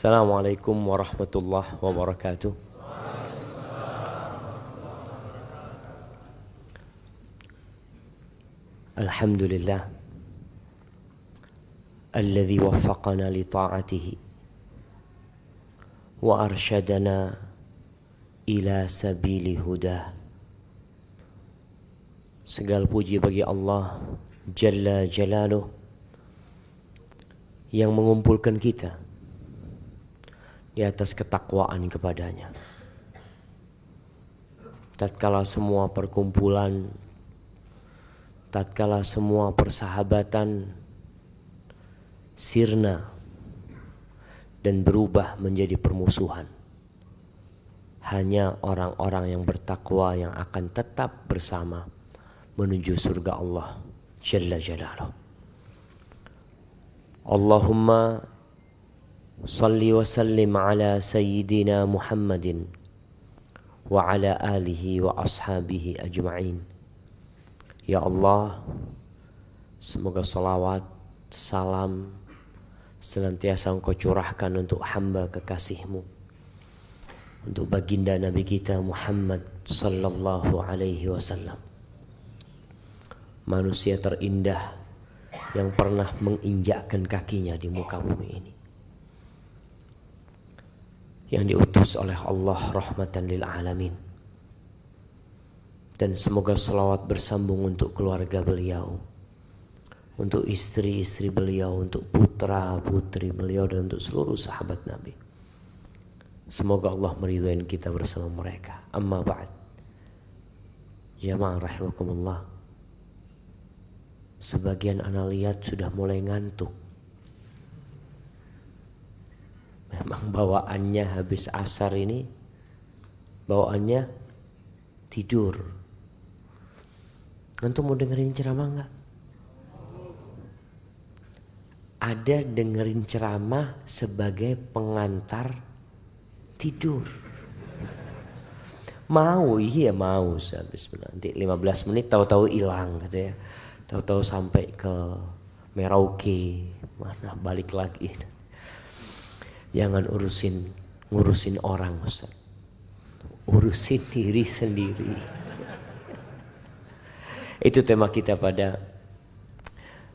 Assalamualaikum warahmatullahi wabarakatuh. Alhamdulillah الذي وفقنا لطاعته وأرشدنا إلى سبيل هداه Segala puji bagi Allah Jalla Jalaluh yang mengumpulkan kita di atas ketakwaan kepadanya. Tatkala semua perkumpulan, tatkala semua persahabatan sirna dan berubah menjadi permusuhan. Hanya orang-orang yang bertakwa yang akan tetap bersama menuju surga Allah Jalla Jalaluh. Allahumma ala sayyidina Muhammadin wa ala alihi wa ashabihi ajma'in. Ya Allah, semoga salawat, salam senantiasa engkau curahkan untuk hamba kekasihmu. Untuk baginda Nabi kita Muhammad sallallahu alaihi wasallam. Manusia terindah yang pernah menginjakkan kakinya di muka bumi ini. Yang diutus oleh Allah rahmatan lil alamin. Dan semoga selawat bersambung untuk keluarga beliau. Untuk istri-istri beliau, untuk putra-putri beliau dan untuk seluruh sahabat Nabi. Semoga Allah meridhai kita bersama mereka. Amma ba'd. Jamaah rahimakumullah. Sebagian anak sudah mulai ngantuk. Memang bawaannya habis asar ini bawaannya tidur. Nanti mau dengerin ceramah nggak? Ada dengerin ceramah sebagai pengantar tidur. Mau, iya mau. Habis nanti 15 menit tahu-tahu hilang gitu ya tahu-tahu sampai ke Merauke mana balik lagi jangan urusin ngurusin orang Ustaz. Urusin diri sendiri. Itu tema kita pada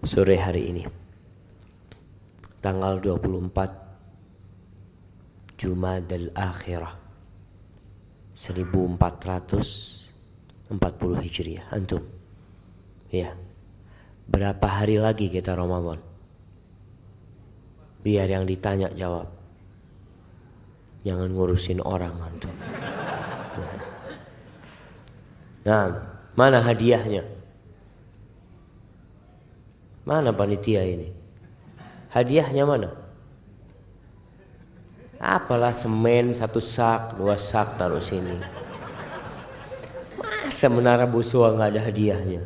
sore hari ini. Tanggal 24 Jumadal Akhirah 1440 Hijriah. Antum ya. Berapa hari lagi kita Ramadan? Biar yang ditanya jawab. Jangan ngurusin orang antum. Nah, mana hadiahnya? Mana panitia ini? Hadiahnya mana? Apalah semen satu sak, dua sak taruh sini. Masa menara busua nggak ada hadiahnya?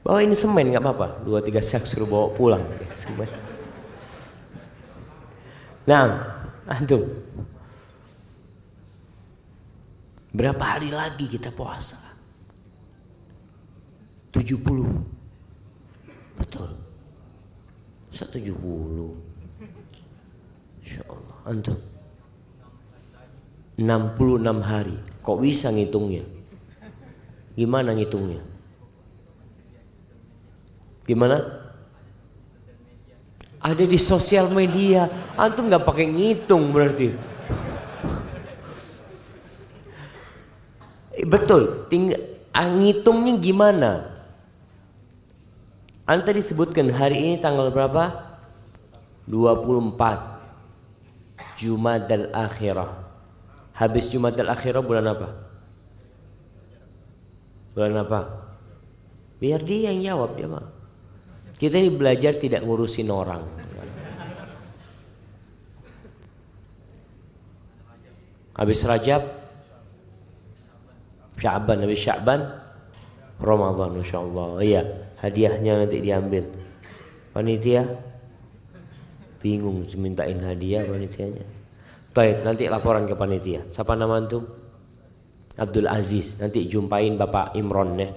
Bawa ini semen nggak apa-apa. Dua tiga sak suruh bawa pulang. Semen. Nah, antum. Berapa hari lagi kita puasa? 70. Betul. 170. Insya Allah. Antum. 66 hari. Kok bisa ngitungnya? Gimana ngitungnya? Gimana? Ada di sosial media. Antum nggak pakai ngitung berarti. Eh, betul. Tinggal ah, ngitungnya gimana? Anda disebutkan hari ini tanggal berapa? 24 Jumadal Akhirah. Habis Jumadal Akhirah bulan apa? Bulan apa? Biar dia yang jawab ya, Mak. Kita ini belajar tidak ngurusin orang. Habis Rajab, Sya'ban, habis Sya'ban, Ramadan insyaallah. Iya, hadiahnya nanti diambil. Panitia bingung mintain hadiah panitianya. Baik, nanti laporan ke panitia. Siapa nama antum? Abdul Aziz. Nanti jumpain Bapak Imron ya.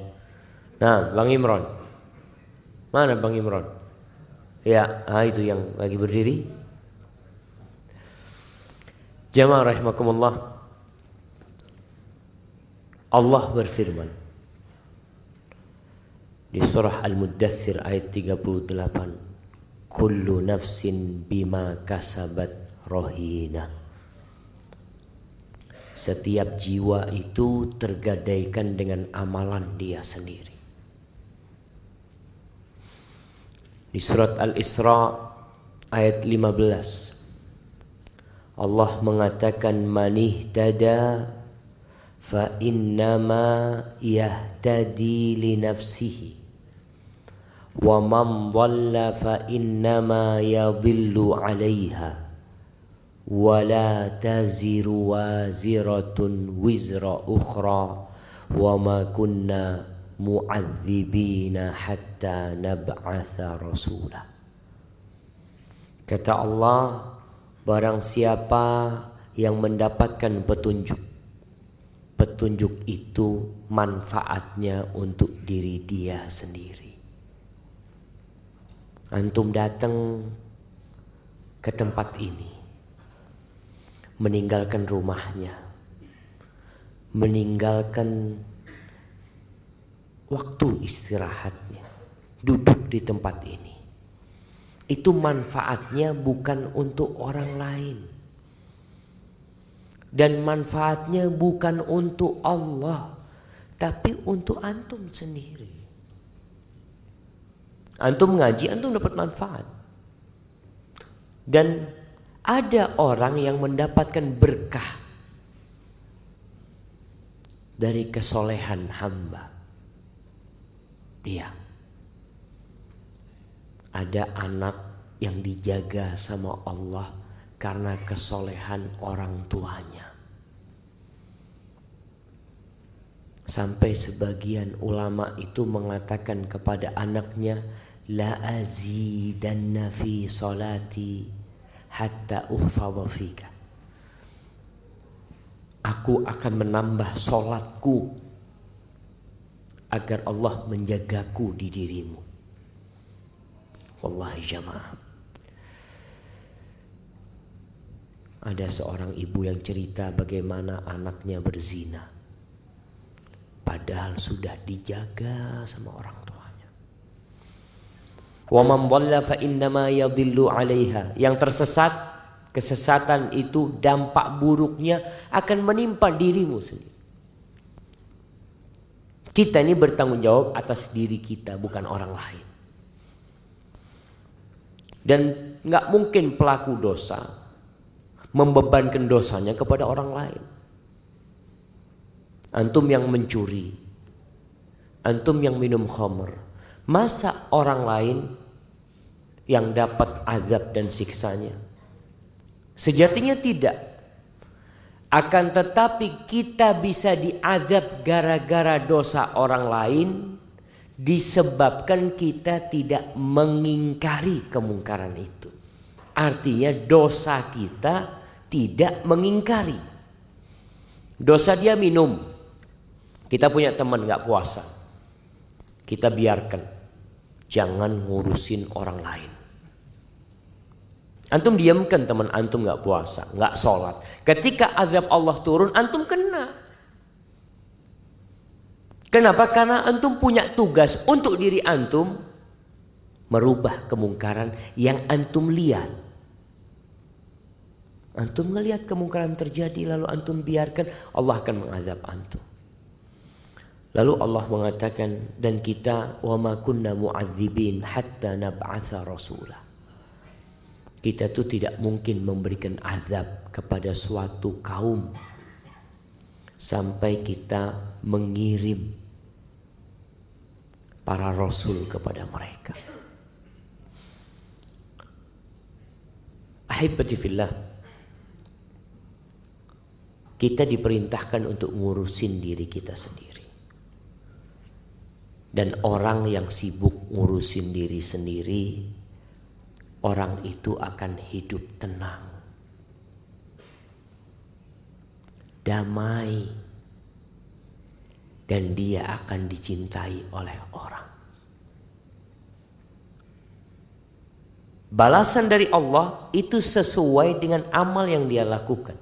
Nah, Bang Imron. Mana Bang Imron? Ya, ah, itu yang lagi berdiri. Jamaah rahimakumullah. Allah berfirman di surah Al-Muddathir ayat 38. Kullu nafsin bima kasabat rohina. Setiap jiwa itu tergadaikan dengan amalan dia sendiri. Di surat Al-Isra ayat 15 Allah mengatakan manih dada fa innama yahtadi li nafsihi. Wa man dhalla fa innama yadhillu 'alaiha wa la taziru waziratun wizra ukhra. Wa ma kunna mu'adzibina hatta nab'atha rasula. Kata Allah, barang siapa yang mendapatkan petunjuk, petunjuk itu manfaatnya untuk diri dia sendiri. Antum datang ke tempat ini, meninggalkan rumahnya, meninggalkan waktu istirahatnya duduk di tempat ini. Itu manfaatnya bukan untuk orang lain. Dan manfaatnya bukan untuk Allah, tapi untuk antum sendiri. Antum ngaji, antum dapat manfaat. Dan ada orang yang mendapatkan berkah dari kesolehan hamba. Iya. Ada anak yang dijaga sama Allah karena kesolehan orang tuanya. Sampai sebagian ulama itu mengatakan kepada anaknya, La azidanna fi salati hatta uhfadha. Aku akan menambah solatku agar Allah menjagaku di dirimu. Wallahi jamaah. Ada seorang ibu yang cerita bagaimana anaknya berzina. Padahal sudah dijaga sama orang tuanya. Wa man dhalla fa innama yadhillu 'alaiha. Yang tersesat, kesesatan itu dampak buruknya akan menimpa dirimu sendiri. Kita ini bertanggung jawab atas diri kita, bukan orang lain. Dan nggak mungkin pelaku dosa membebankan dosanya kepada orang lain. Antum yang mencuri, antum yang minum khamr, masa orang lain yang dapat azab dan siksanya? Sejatinya tidak. Akan tetapi kita bisa diazab gara-gara dosa orang lain disebabkan kita tidak mengingkari kemungkaran itu. Artinya dosa kita tidak mengingkari. Dosa dia minum. Kita punya teman nggak puasa. Kita biarkan. Jangan ngurusin orang lain. Antum diamkan teman antum nggak puasa, nggak sholat. Ketika azab Allah turun, antum kena. Kenapa? Karena antum punya tugas untuk diri antum merubah kemungkaran yang antum lihat. Antum ngelihat kemungkaran terjadi lalu antum biarkan Allah akan mengazab antum. Lalu Allah mengatakan dan kita wa ma kunna mu'adzibin hatta nab'atha rasulah. Kita tuh tidak mungkin memberikan azab kepada suatu kaum sampai kita mengirim para rasul kepada mereka. Ahibati fillah. Kita diperintahkan untuk ngurusin diri kita sendiri. Dan orang yang sibuk ngurusin diri sendiri orang itu akan hidup tenang, damai, dan dia akan dicintai oleh orang. Balasan dari Allah itu sesuai dengan amal yang dia lakukan.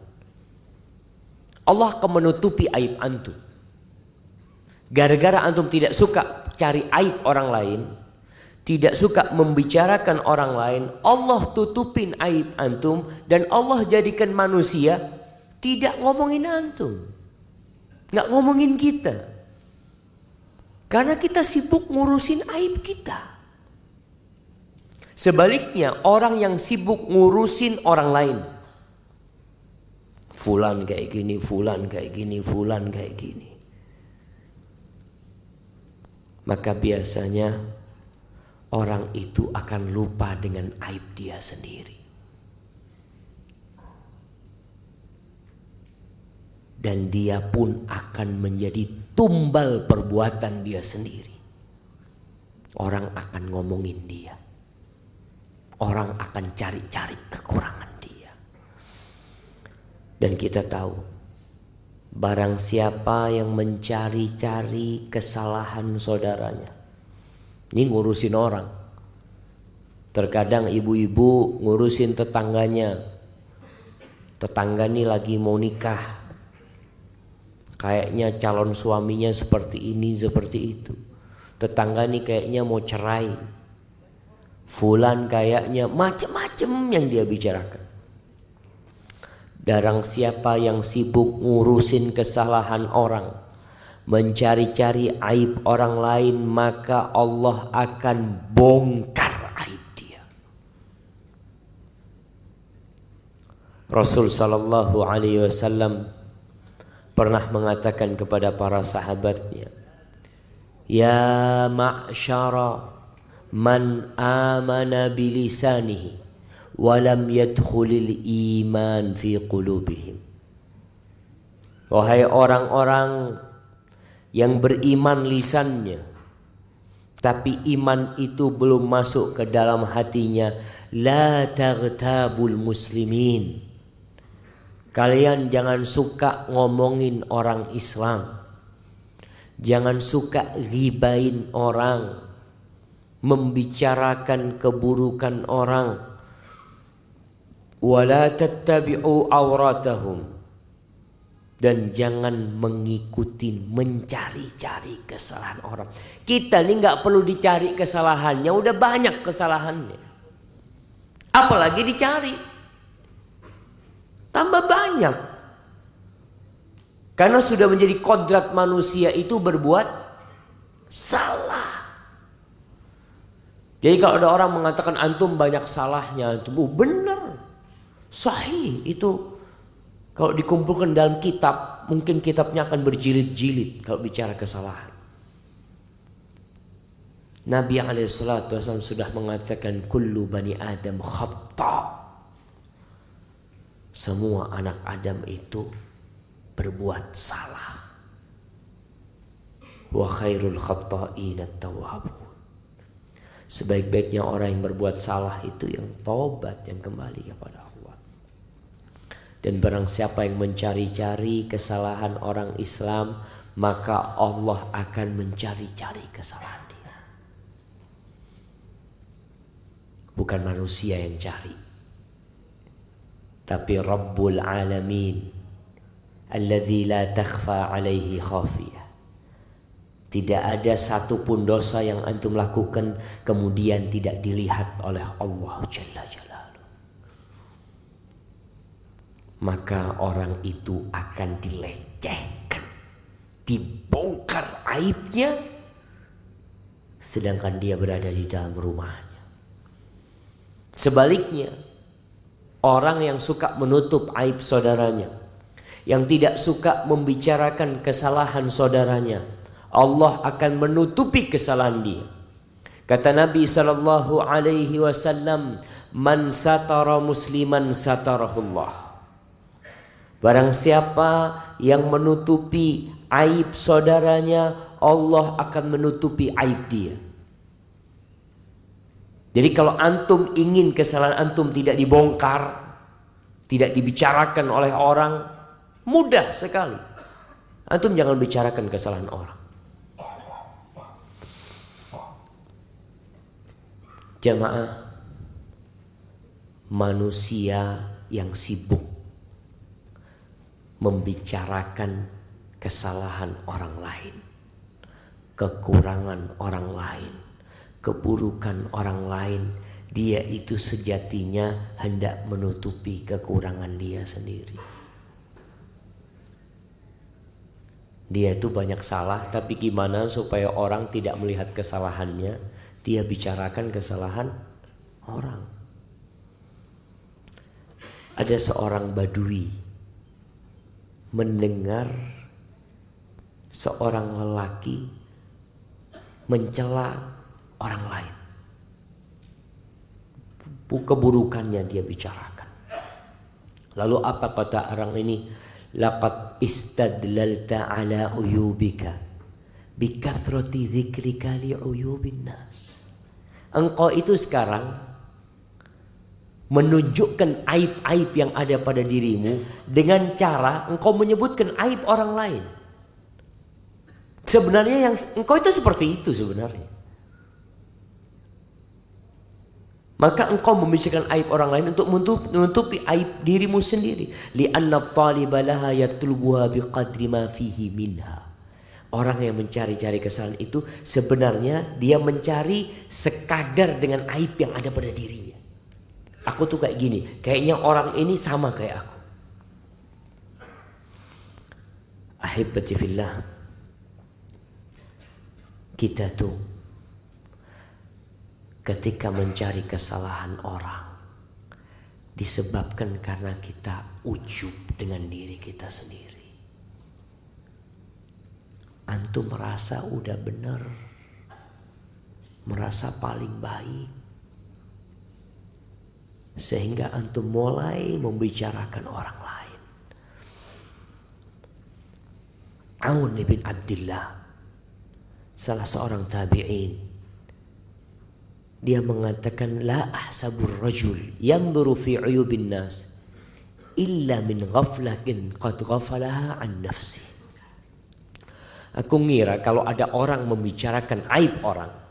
Allah akan menutupi aib antum. Gara-gara antum tidak suka cari aib orang lain, tidak suka membicarakan orang lain, Allah tutupin aib antum dan Allah jadikan manusia tidak ngomongin antum. Nggak ngomongin kita. Karena kita sibuk ngurusin aib kita. Sebaliknya orang yang sibuk ngurusin orang lain. Fulan kayak gini, fulan kayak gini, fulan kayak gini. Maka biasanya orang itu akan lupa dengan aib dia sendiri. Dan dia pun akan menjadi tumbal perbuatan dia sendiri. Orang akan ngomongin dia. Orang akan cari-cari kekurangan dia. Dan kita tahu barang siapa yang mencari-cari kesalahan saudaranya ini ngurusin orang. Terkadang ibu-ibu ngurusin tetangganya. Tetangga ini lagi mau nikah. Kayaknya calon suaminya seperti ini, seperti itu. Tetangga ini kayaknya mau cerai. Fulan kayaknya macem-macem yang dia bicarakan. Darang siapa yang sibuk ngurusin kesalahan orang mencari-cari aib orang lain maka Allah akan bongkar aib dia. Rasul sallallahu alaihi wasallam pernah mengatakan kepada para sahabatnya, "Ya ma'syara man amana bilisanihi wa lam yadkhulil iman fi qulubihim." Wahai orang-orang yang beriman lisannya. Tapi iman itu belum masuk ke dalam hatinya. La taghtabul muslimin. Kalian jangan suka ngomongin orang Islam. Jangan suka ribain orang. Membicarakan keburukan orang. Wala tattabi'u awratahum dan jangan mengikuti mencari-cari kesalahan orang. Kita ini nggak perlu dicari kesalahannya, udah banyak kesalahannya. Apalagi dicari. Tambah banyak. Karena sudah menjadi kodrat manusia itu berbuat salah. Jadi kalau ada orang mengatakan antum banyak salahnya, antum oh, benar. Sahih itu kalau dikumpulkan dalam kitab, mungkin kitabnya akan berjilid-jilid kalau bicara kesalahan. Nabi SAW sudah mengatakan kullu bani Adam khata. Semua anak Adam itu berbuat salah. Wa khairul. Sebaik-baiknya orang yang berbuat salah itu yang tobat yang kembali kepada. Dan barang siapa yang mencari-cari kesalahan orang Islam, maka Allah akan mencari-cari kesalahan dia. Bukan manusia yang cari. Tapi Rabbul Alamin. Alladzi la takhfa alaihi khafiyah. Tidak ada satupun dosa yang antum lakukan kemudian tidak dilihat oleh Allah Jalla Jalla. Maka orang itu akan dilecehkan, dibongkar aibnya, sedangkan dia berada di dalam rumahnya. Sebaliknya, orang yang suka menutup aib saudaranya, yang tidak suka membicarakan kesalahan saudaranya, Allah akan menutupi kesalahan dia. Kata Nabi sallallahu alaihi wasallam, "Man satara musliman satarahullah." Barang siapa yang menutupi aib saudaranya, Allah akan menutupi aib dia. Jadi kalau antum ingin kesalahan antum tidak dibongkar, tidak dibicarakan oleh orang, mudah sekali. Antum jangan bicarakan kesalahan orang. Jamaah manusia yang sibuk membicarakan kesalahan orang lain, kekurangan orang lain, keburukan orang lain, dia itu sejatinya hendak menutupi kekurangan dia sendiri. Dia itu banyak salah, tapi gimana supaya orang tidak melihat kesalahannya? Dia bicarakan kesalahan orang. Ada seorang badui mendengar seorang lelaki mencela orang lain. Keburukannya dia bicarakan. Lalu apa kata orang ini? Laqad istadlalta ala uyubika bikathrati dzikrika li uyubin nas. Engkau itu sekarang menunjukkan aib-aib yang ada pada dirimu dengan cara engkau menyebutkan aib orang lain. Sebenarnya yang engkau itu seperti itu sebenarnya. Maka engkau membicarakan aib orang lain untuk menutupi aib dirimu sendiri. Lianna taliba laha yatlubuha biqadri ma fihi minha. Orang yang mencari-cari kesalahan itu sebenarnya dia mencari sekadar dengan aib yang ada pada dirinya. Aku tuh kayak gini, kayaknya orang ini sama kayak aku. Ahibati. Kita tuh ketika mencari kesalahan orang disebabkan karena kita ujub dengan diri kita sendiri. Antum merasa udah benar, merasa paling baik, sehingga antum mulai membicarakan orang lain. Aun bin Abdullah, salah seorang tabi'in, dia mengatakan la ahsabur rajul yang fi uyubin nas illa min ghaflatin qad ghafalaha an nafsi. Aku ngira kalau ada orang membicarakan aib orang,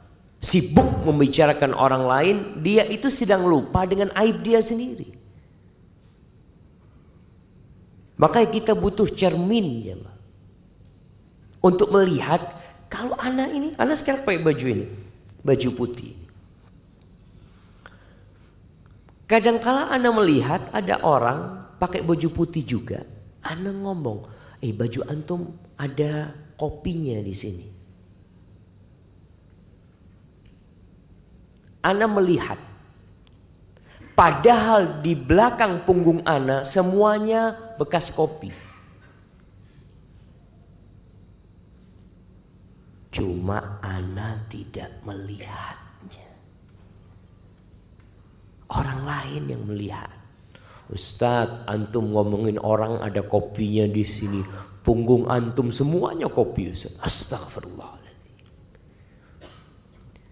sibuk membicarakan orang lain, dia itu sedang lupa dengan aib dia sendiri. Makanya kita butuh cermin ya Untuk melihat kalau anak ini, anak sekarang pakai baju ini, baju putih. Kadangkala Anda melihat ada orang pakai baju putih juga. Anda ngomong, eh baju antum ada kopinya di sini. Anda melihat, padahal di belakang punggung Anda semuanya bekas kopi. Cuma Anda tidak melihat. Orang lain yang melihat. Ustadz, antum ngomongin orang ada kopinya di sini. Punggung antum semuanya kopi Ustaz. Astagfirullahaladzim.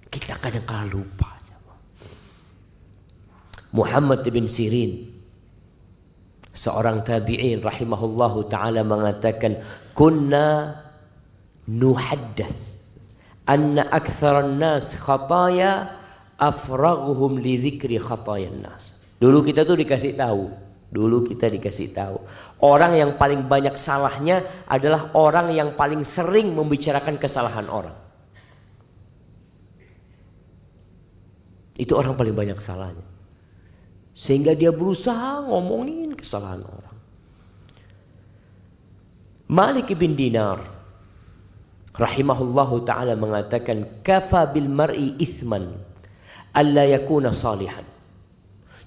Kita kadang kala lupa. Muhammad bin Sirin seorang tabi'in rahimahullahu taala mengatakan kunna nuhaddath anna aktsaran nas khataya afraghuhum li dzikri khatayan nas. Dulu kita tuh dikasih tahu, dulu kita dikasih tahu. Orang yang paling banyak salahnya adalah orang yang paling sering membicarakan kesalahan orang. Itu orang paling banyak salahnya. Sehingga dia berusaha ngomongin kesalahan orang. Malik bin Dinar rahimahullahu taala mengatakan kafa bil mar'i ithman alla yakuna salihan.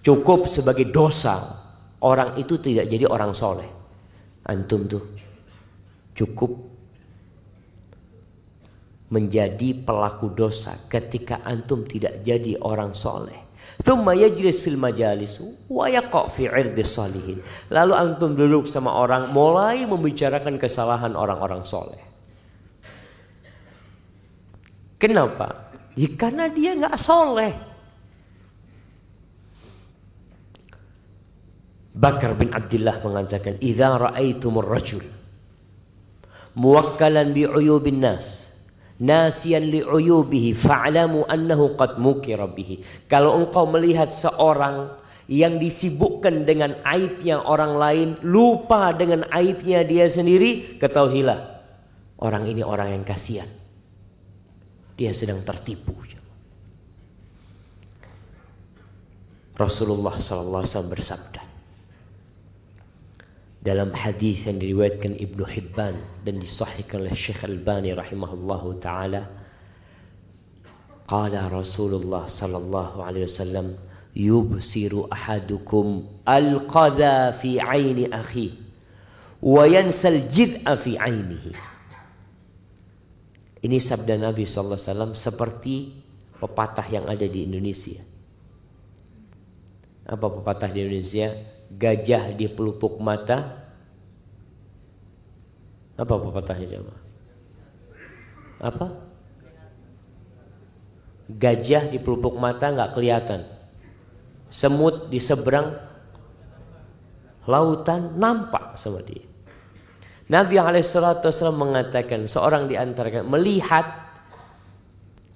Cukup sebagai dosa orang itu tidak jadi orang soleh. Antum tuh cukup menjadi pelaku dosa ketika antum tidak jadi orang soleh. Thumma yajlis fil majalis wa yaqa fi salihin. Lalu antum duduk sama orang mulai membicarakan kesalahan orang-orang soleh. Kenapa? Ya karena dia nggak soleh. Bakar bin Abdullah mengatakan, "Idza ra'aitumur rajul muwakkalan bi uyubin nas, nasiyan li uyubihi fa'lamu annahu qad mukira bihi." Kalau engkau melihat seorang yang disibukkan dengan aibnya orang lain, lupa dengan aibnya dia sendiri, ketahuilah orang ini orang yang kasihan. Dia sedang tertipu. Rasulullah sallallahu alaihi wasallam bersabda dalam hadis yang diriwayatkan Ibnu Hibban dan disahihkan oleh Syekh Albani rahimahullahu taala qala Rasulullah sallallahu alaihi wasallam yubsiru ahadukum al-qadha fi aini akhi wa yansal jid'a fi ainihi ini sabda Nabi sallallahu alaihi wasallam seperti pepatah yang ada di Indonesia apa pepatah di Indonesia? Gajah di pelupuk mata. Apa pepatahnya coba? Apa? Gajah di pelupuk mata nggak kelihatan. Semut di seberang lautan nampak sama dia. Nabi Alaihissalam mengatakan seorang di antara melihat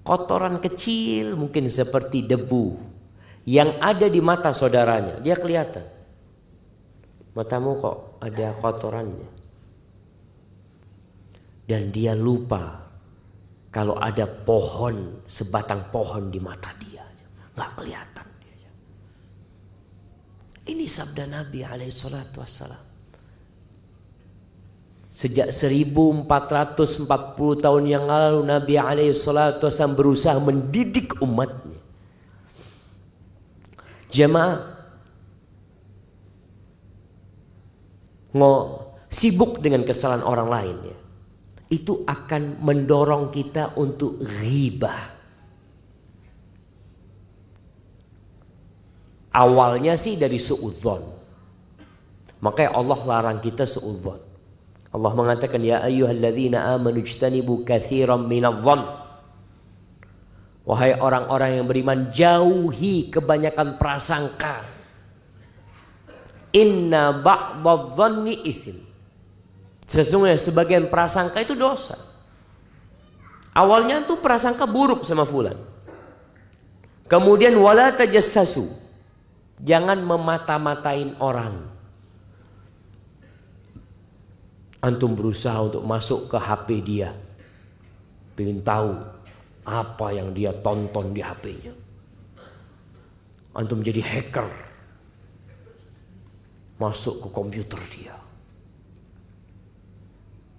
kotoran kecil mungkin seperti debu yang ada di mata saudaranya. Dia kelihatan. Matamu kok ada kotorannya. Dan dia lupa kalau ada pohon, sebatang pohon di mata dia. Nggak kelihatan. Ini sabda Nabi alaihissalatu wassalam. Sejak 1440 tahun yang lalu Nabi alaihissalatu wassalam berusaha mendidik umatnya Jemaah sibuk dengan kesalahan orang lain ya. Itu akan mendorong kita untuk riba. Awalnya sih dari suudzon. Makanya Allah larang kita suudzon. Allah mengatakan ya ayyuhalladzina amanu ijtanibu katsiran minadh-dhann Wahai orang-orang yang beriman, jauhi kebanyakan prasangka. Inna ba'dadh-dhanni ithm. Sesungguhnya sebagian prasangka itu dosa. Awalnya tuh prasangka buruk sama fulan. Kemudian wala tajassasu. Jangan memata-matain orang. Antum berusaha untuk masuk ke HP dia. Pengen tahu apa yang dia tonton di HP-nya. Antum jadi hacker. Masuk ke komputer dia.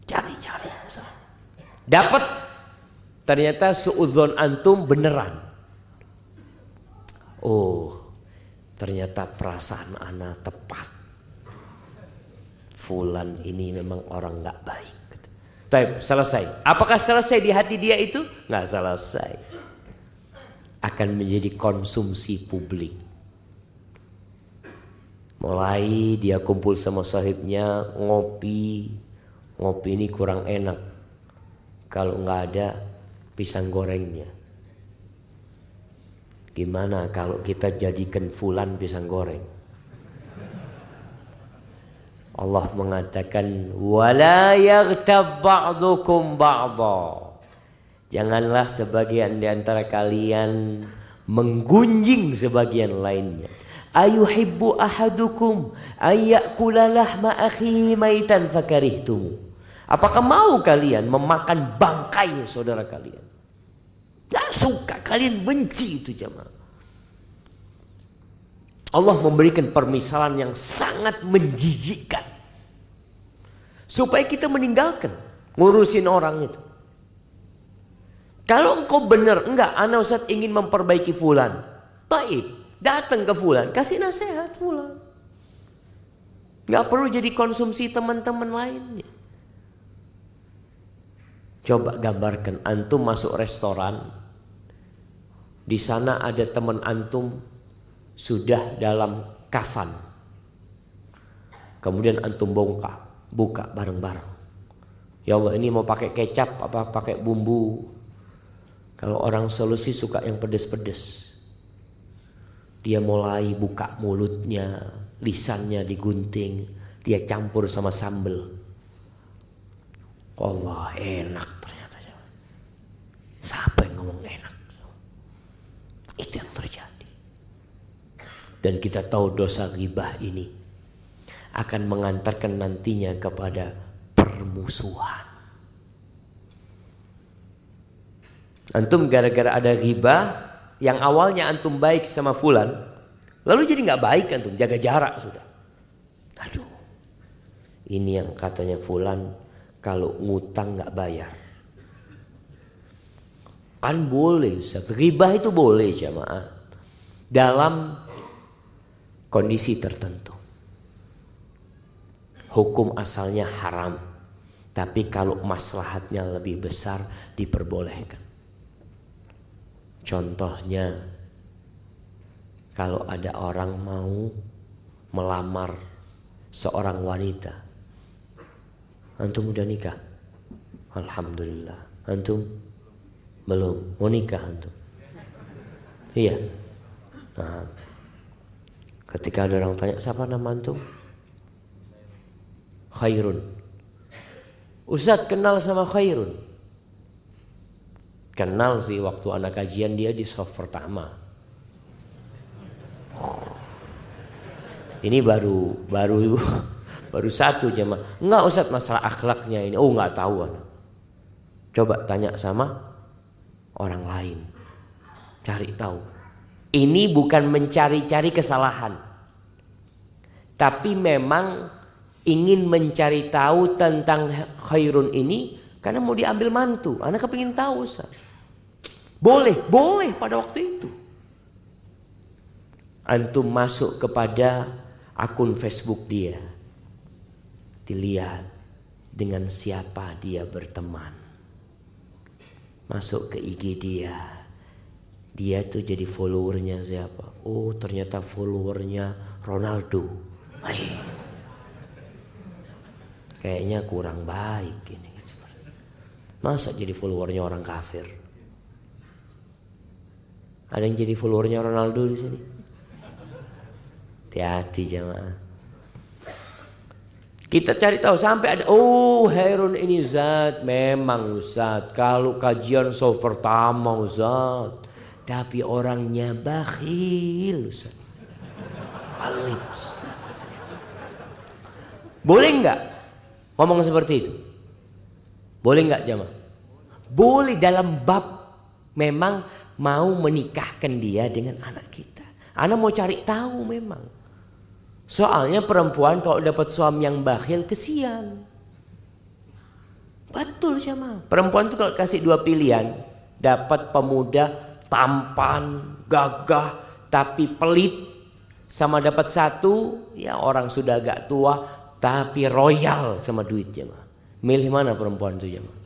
Cari-cari. Dapat. Ternyata suudzon antum beneran. Oh, ternyata perasaan anak tepat. Fulan ini memang orang nggak baik. Taib, selesai. Apakah selesai di hati dia itu? Nggak selesai. Akan menjadi konsumsi publik. Mulai dia kumpul sama sahibnya, ngopi. Ngopi ini kurang enak. Kalau nggak ada pisang gorengnya. Gimana kalau kita jadikan fulan pisang goreng? Allah mengatakan wala yaghtab ba'dukum ba'dha. Janganlah sebagian di antara kalian menggunjing sebagian lainnya. Ayuhibbu ahadukum ayyakula lahma akhihi maitan fakarihtum. Apakah mau kalian memakan bangkai saudara kalian? Tidak suka, kalian benci itu jemaah. Allah memberikan permisalan yang sangat menjijikkan. Supaya kita meninggalkan ngurusin orang itu. Kalau engkau benar, enggak, anak Ustaz ingin memperbaiki fulan. Taib, datang ke fulan, kasih nasihat fulan. Enggak perlu jadi konsumsi teman-teman lainnya. Coba gambarkan antum masuk restoran. Di sana ada teman antum sudah dalam kafan. Kemudian antum bongkar, buka bareng-bareng. Ya Allah ini mau pakai kecap apa pakai bumbu. Kalau orang solusi suka yang pedes-pedes. Dia mulai buka mulutnya, lisannya digunting, dia campur sama sambel. Allah enak ternyata. Siapa yang ngomong enak? Itu yang terjadi. Dan kita tahu dosa ghibah ini akan mengantarkan nantinya kepada permusuhan. Antum gara-gara ada ghibah yang awalnya antum baik sama fulan, lalu jadi nggak baik antum, jaga jarak sudah. Aduh, ini yang katanya fulan kalau ngutang nggak bayar. Kan boleh Ustaz. Ribah itu boleh jamaah. Dalam kondisi tertentu. Hukum asalnya haram. Tapi kalau maslahatnya lebih besar diperbolehkan. Contohnya kalau ada orang mau melamar seorang wanita. Antum udah nikah? Alhamdulillah. Antum belum mau nikah antum iya nah ketika ada orang tanya siapa nama antum Khairun Ustadz kenal sama Khairun kenal sih waktu anak kajian dia di soft pertama ini baru baru baru satu jemaah enggak Ustadz masalah akhlaknya ini oh nggak tahu coba tanya sama orang lain. Cari tahu. Ini bukan mencari-cari kesalahan. Tapi memang ingin mencari tahu tentang khairun ini karena mau diambil mantu. Anak kepingin tahu. Sah. Boleh, boleh pada waktu itu. Antum masuk kepada akun Facebook dia. Dilihat dengan siapa dia berteman masuk ke IG dia dia tuh jadi followernya siapa oh ternyata followernya Ronaldo Ay. kayaknya kurang baik ini masa jadi followernya orang kafir ada yang jadi followernya Ronaldo di sini hati-hati jamaah kita cari tahu sampai ada oh Herun ini Zat memang Ustaz kalau kajian so pertama Ustaz tapi orangnya bakhil Ustaz. Pelit. Boleh nggak ngomong seperti itu? Boleh nggak jamaah? Boleh dalam bab memang mau menikahkan dia dengan anak kita. Anak mau cari tahu memang. Soalnya perempuan kalau dapat suami yang bakhil kesian. Betul sama. Perempuan itu kalau kasih dua pilihan, dapat pemuda tampan, gagah, tapi pelit, sama dapat satu, ya orang sudah agak tua, tapi royal sama duitnya. Milih mana perempuan itu jemaah?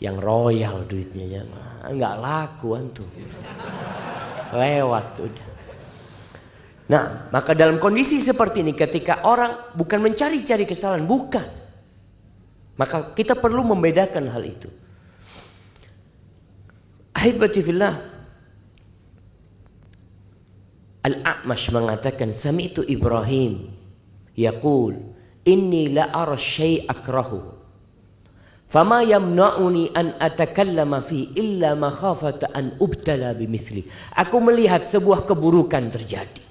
Yang royal duitnya jemaah. Enggak laku antum. Lewat udah. Nah, maka dalam kondisi seperti ini ketika orang bukan mencari-cari kesalahan, bukan. Maka kita perlu membedakan hal itu. Ahibati fillah. Al-A'mash mengatakan sami'tu Ibrahim yaqul inni la ara akrahu fama yamna'uni an atakallama fi illa makhafata an ubtala bimithli aku melihat sebuah keburukan terjadi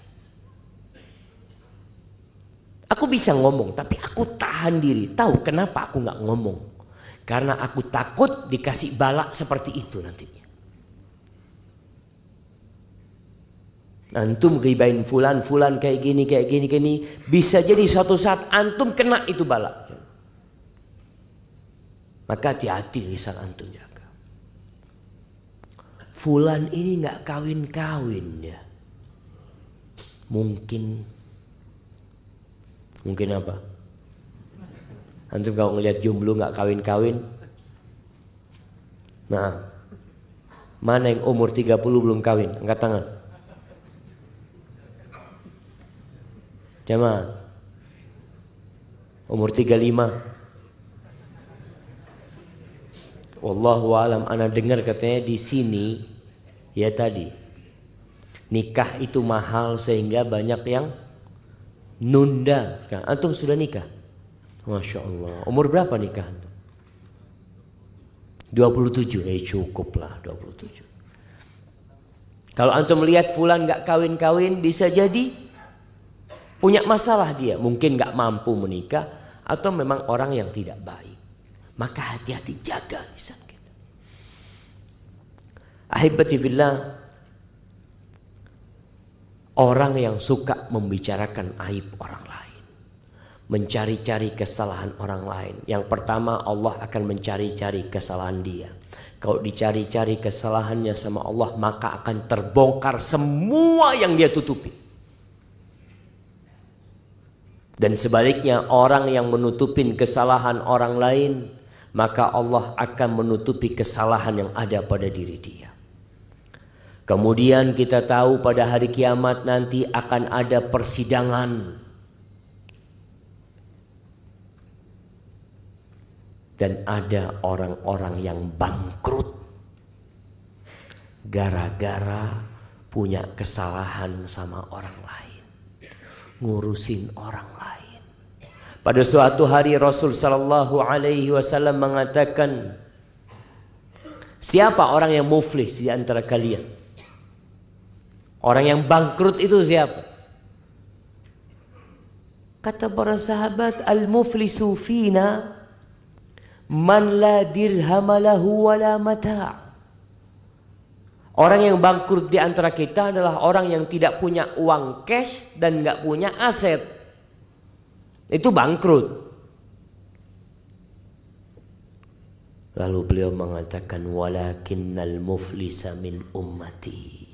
Aku bisa ngomong, tapi aku tahan diri. Tahu kenapa aku nggak ngomong? Karena aku takut dikasih balak seperti itu nantinya. Antum ribain fulan, fulan kayak gini, kayak gini, gini. Bisa jadi suatu saat antum kena itu balak. Maka hati-hati lisan antum jaga. Fulan ini nggak kawin-kawin ya. Mungkin Mungkin apa? Antum kalau ngelihat jomblo nggak kawin-kawin. Nah, mana yang umur 30 belum kawin? Angkat tangan. Jamaah. Umur 35. Wallahu alam ana dengar katanya di sini ya tadi nikah itu mahal sehingga banyak yang nunda. Antum sudah nikah? Masya Allah. Umur berapa nikah? 27. Eh cukup lah 27. Kalau antum melihat fulan nggak kawin-kawin bisa jadi punya masalah dia, mungkin nggak mampu menikah atau memang orang yang tidak baik. Maka hati-hati jaga lisan kita. Ahibati orang yang suka membicarakan aib orang lain, mencari-cari kesalahan orang lain. Yang pertama Allah akan mencari-cari kesalahan dia. Kalau dicari-cari kesalahannya sama Allah maka akan terbongkar semua yang dia tutupi. Dan sebaliknya orang yang menutupin kesalahan orang lain maka Allah akan menutupi kesalahan yang ada pada diri dia. Kemudian kita tahu pada hari kiamat nanti akan ada persidangan dan ada orang-orang yang bangkrut gara-gara punya kesalahan sama orang lain, ngurusin orang lain. Pada suatu hari Rasul Shallallahu Alaihi Wasallam mengatakan, siapa orang yang muflis di antara kalian? Orang yang bangkrut itu siapa? Kata para sahabat, al-muflisu fina Man la dirhamalahu wala mata. Orang yang bangkrut di antara kita adalah orang yang tidak punya uang cash dan nggak punya aset. Itu bangkrut. Lalu beliau mengatakan walakinnal muflisa min ummati.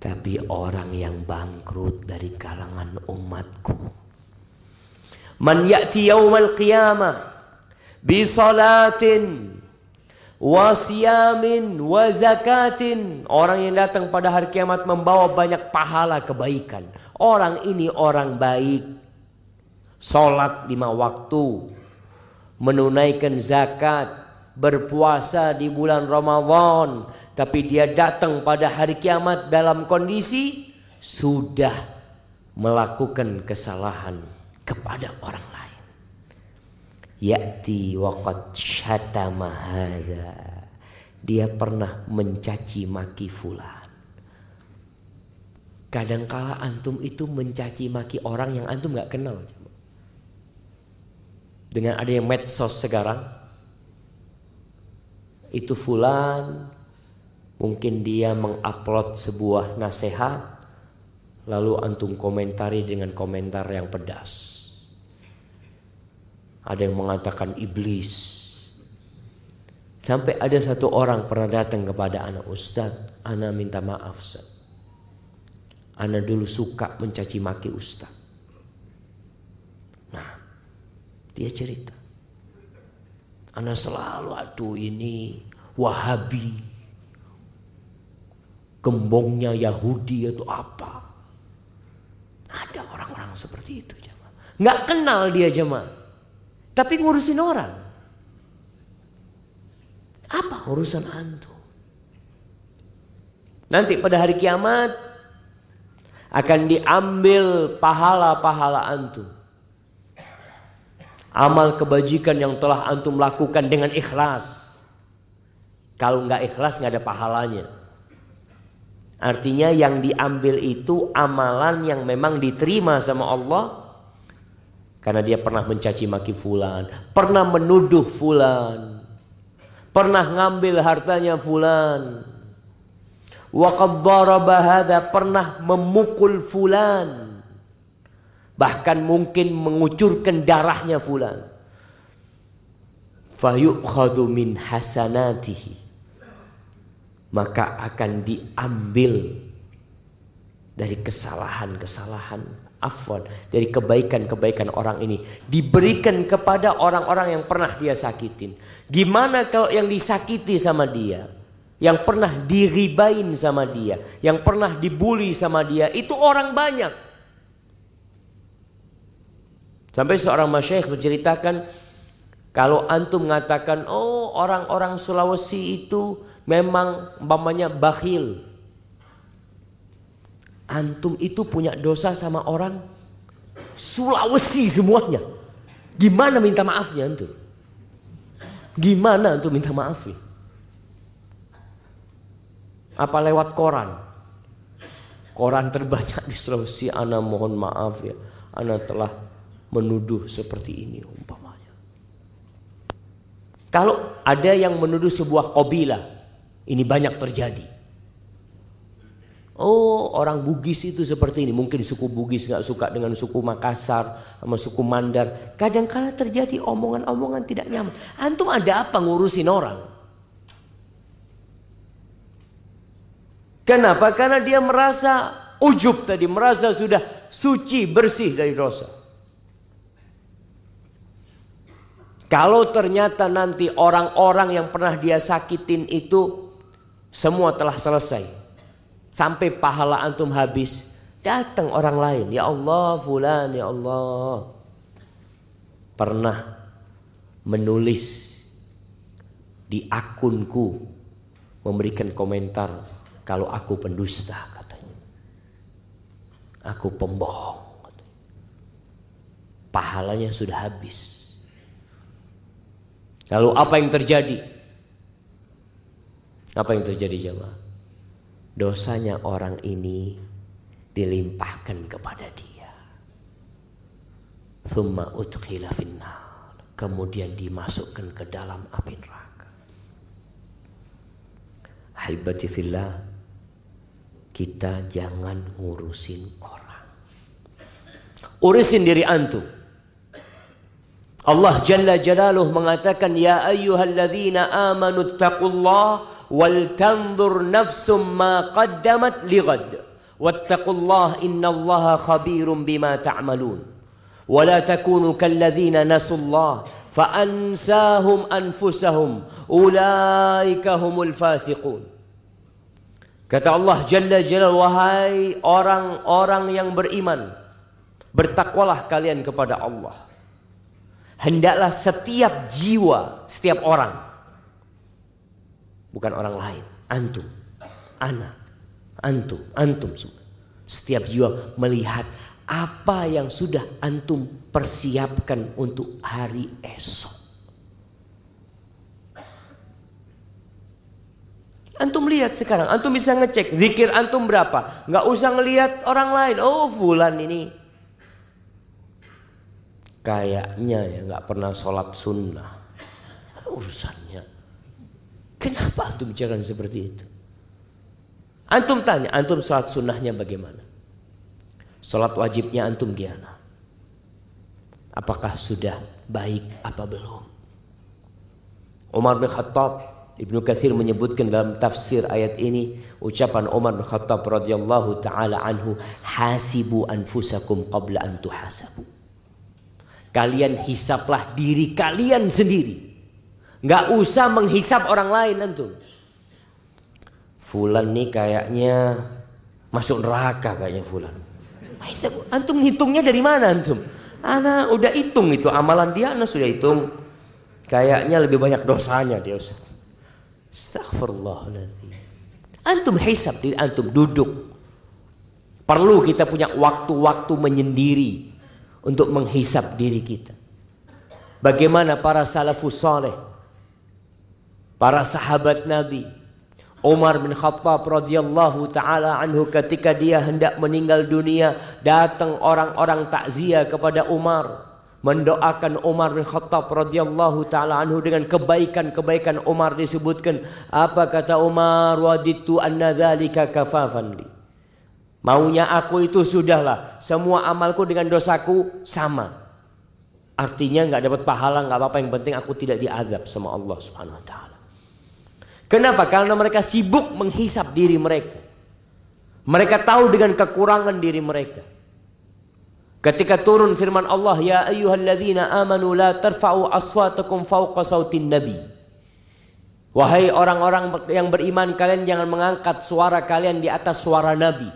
Tapi orang yang bangkrut dari kalangan umatku Man ya'ti yawmal qiyamah bi salatin wa siyamin wa zakatin. Orang yang datang pada hari kiamat membawa banyak pahala kebaikan. Orang ini orang baik. Salat lima waktu. Menunaikan zakat. Berpuasa di bulan Ramadan. Tapi dia datang pada hari kiamat dalam kondisi sudah melakukan kesalahan kepada orang. Ya'ti waqad syatama hadza. Dia pernah mencaci maki fulan. Kadangkala antum itu mencaci maki orang yang antum nggak kenal. Dengan ada yang medsos sekarang, itu fulan mungkin dia mengupload sebuah nasihat lalu antum komentari dengan komentar yang pedas. Ada yang mengatakan iblis. Sampai ada satu orang pernah datang kepada anak ustaz, anak minta maaf ustaz. Anak dulu suka mencaci maki ustaz. Nah, dia cerita. Anak selalu aduh ini Wahabi. Gembongnya Yahudi atau apa. Ada orang-orang seperti itu jemaah. Nggak kenal dia jemaah. Tapi ngurusin orang. Apa urusan antum? Nanti pada hari kiamat akan diambil pahala-pahala antum. Amal kebajikan yang telah antum lakukan dengan ikhlas. Kalau nggak ikhlas nggak ada pahalanya. Artinya yang diambil itu amalan yang memang diterima sama Allah karena dia pernah mencaci maki fulan, pernah menuduh fulan, pernah ngambil hartanya fulan. Waqad pernah memukul fulan. Bahkan mungkin mengucurkan darahnya fulan. Fayu'khadhu min hasanatihi. Maka akan diambil dari kesalahan-kesalahan afwan dari kebaikan-kebaikan orang ini. Diberikan kepada orang-orang yang pernah dia sakitin. Gimana kalau yang disakiti sama dia, yang pernah diribain sama dia, yang pernah dibully sama dia, itu orang banyak. Sampai seorang masyayikh menceritakan kalau antum mengatakan oh orang-orang Sulawesi itu memang umpamanya bakhil, Antum itu punya dosa sama orang Sulawesi semuanya. Gimana minta maafnya antum? Gimana antum minta maaf? Apa lewat koran? Koran terbanyak di Sulawesi. Ana mohon maaf ya. Ana telah menuduh seperti ini umpamanya. Kalau ada yang menuduh sebuah kobilah. Ini banyak terjadi. Oh orang Bugis itu seperti ini. Mungkin suku Bugis nggak suka dengan suku Makassar sama suku Mandar. Kadang-kala terjadi omongan-omongan tidak nyaman. Antum ada apa ngurusin orang? Kenapa? Karena dia merasa ujub tadi. Merasa sudah suci, bersih dari dosa. Kalau ternyata nanti orang-orang yang pernah dia sakitin itu semua telah selesai Sampai pahala antum habis. Datang orang lain. Ya Allah fulan ya Allah. Pernah menulis di akunku. Memberikan komentar. Kalau aku pendusta katanya. Aku pembohong. Pahalanya sudah habis. Lalu apa yang terjadi? Apa yang terjadi jemaah? Dosanya orang ini dilimpahkan kepada dia. Thumma udkhila finnar. Kemudian dimasukkan ke dalam api neraka. Haibati. Kita jangan ngurusin orang. Urusin diri antum. Allah Jalla Jalaluh mengatakan ya ayyuhalladzina amanu taqullaha ولتنظر نفس ما قدمت لغد واتقوا الله إن الله خبير بما تعملون ولا تكونوا كالذين نسوا الله فأنساهم أنفسهم أولئك هم الفاسقون Kata Allah Jalla Jalla wahai orang-orang yang beriman bertakwalah kalian kepada Allah hendaklah setiap jiwa setiap orang bukan orang lain. Antum, anak, antum, antum semua. Setiap jiwa melihat apa yang sudah antum persiapkan untuk hari esok. Antum lihat sekarang, antum bisa ngecek zikir antum berapa. Nggak usah ngelihat orang lain. Oh, fulan ini kayaknya ya nggak pernah sholat sunnah. Urusannya Kenapa antum bicara seperti itu? Antum tanya, antum sholat sunnahnya bagaimana? Sholat wajibnya antum gimana? Apakah sudah baik apa belum? Umar bin Khattab Ibnu Katsir menyebutkan dalam tafsir ayat ini ucapan Umar bin Khattab radhiyallahu taala anhu hasibu anfusakum qabla an tuhasabu. Kalian hisaplah diri kalian sendiri Nggak usah menghisap orang lain antum. Fulan nih kayaknya masuk neraka kayaknya Fulan. Antum hitungnya dari mana antum? Ana udah hitung itu amalan dia, ana sudah hitung. Kayaknya lebih banyak dosanya dia Ustaz. Astagfirullahaladzim. Antum hisap diri antum duduk. Perlu kita punya waktu-waktu menyendiri untuk menghisap diri kita. Bagaimana para salafus saleh para sahabat Nabi. Umar bin Khattab radhiyallahu taala anhu ketika dia hendak meninggal dunia, datang orang-orang takziah kepada Umar mendoakan Umar bin Khattab radhiyallahu taala anhu dengan kebaikan-kebaikan Umar disebutkan apa kata Umar waditu anna dzalika kafafan li Maunya aku itu sudahlah semua amalku dengan dosaku sama. Artinya nggak dapat pahala nggak apa-apa yang penting aku tidak diadab sama Allah Subhanahu wa taala. Kenapa? Karena mereka sibuk menghisap diri mereka. Mereka tahu dengan kekurangan diri mereka. Ketika turun firman Allah, Ya ayyuhalladzina amanu la tarfa'u aswatakum fawqa sautin nabi. Wahai orang-orang yang beriman, kalian jangan mengangkat suara kalian di atas suara Nabi.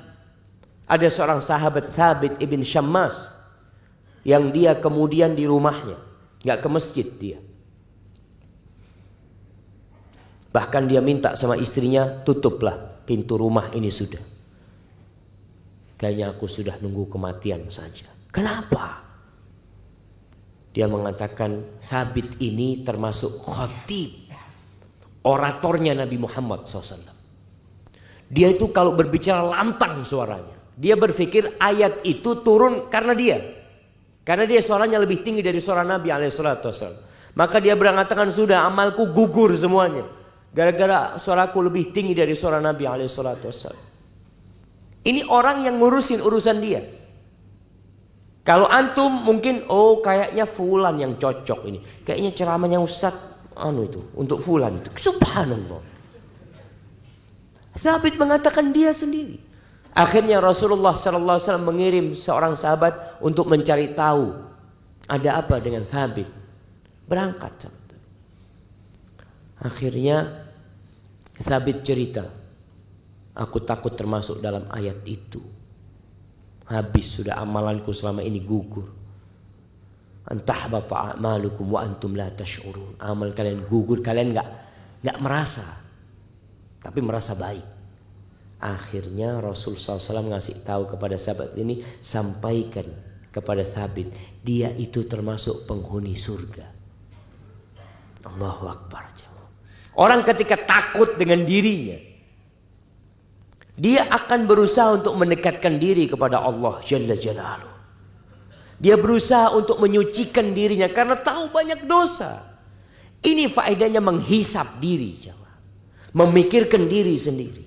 Ada seorang sahabat Thabit ibn Syammas. Yang dia kemudian di rumahnya. Gak ke masjid dia. Bahkan dia minta sama istrinya, tutuplah pintu rumah ini sudah. Kayaknya aku sudah nunggu kematian saja. Kenapa? Dia mengatakan sabit ini termasuk khotib. Oratornya Nabi Muhammad SAW. Dia itu kalau berbicara lantang suaranya. Dia berpikir ayat itu turun karena dia. Karena dia suaranya lebih tinggi dari suara Nabi alaihissalatu Maka dia berangkatkan sudah amalku gugur semuanya. Gara-gara suaraku lebih tinggi dari suara Nabi alaihissalatu Ini orang yang ngurusin urusan dia. Kalau antum mungkin oh kayaknya fulan yang cocok ini. Kayaknya ceramahnya Ustaz anu itu untuk fulan itu. Subhanallah. Sabit mengatakan dia sendiri. Akhirnya Rasulullah sallallahu alaihi wasallam mengirim seorang sahabat untuk mencari tahu ada apa dengan Sabit. Berangkat. Akhirnya Sabit cerita, aku takut termasuk dalam ayat itu. Habis sudah amalanku selama ini gugur. Entah bapak a'malukum wa antum la tash'urun. Amal kalian gugur, kalian enggak enggak merasa. Tapi merasa baik. Akhirnya Rasul SAW ngasih tahu kepada sahabat ini sampaikan kepada Thabit dia itu termasuk penghuni surga. Allahu Akbar. Orang ketika takut dengan dirinya dia akan berusaha untuk mendekatkan diri kepada Allah Jalla Jalaluh. Dia berusaha untuk menyucikan dirinya karena tahu banyak dosa. Ini faedahnya menghisap diri, memikirkan diri sendiri.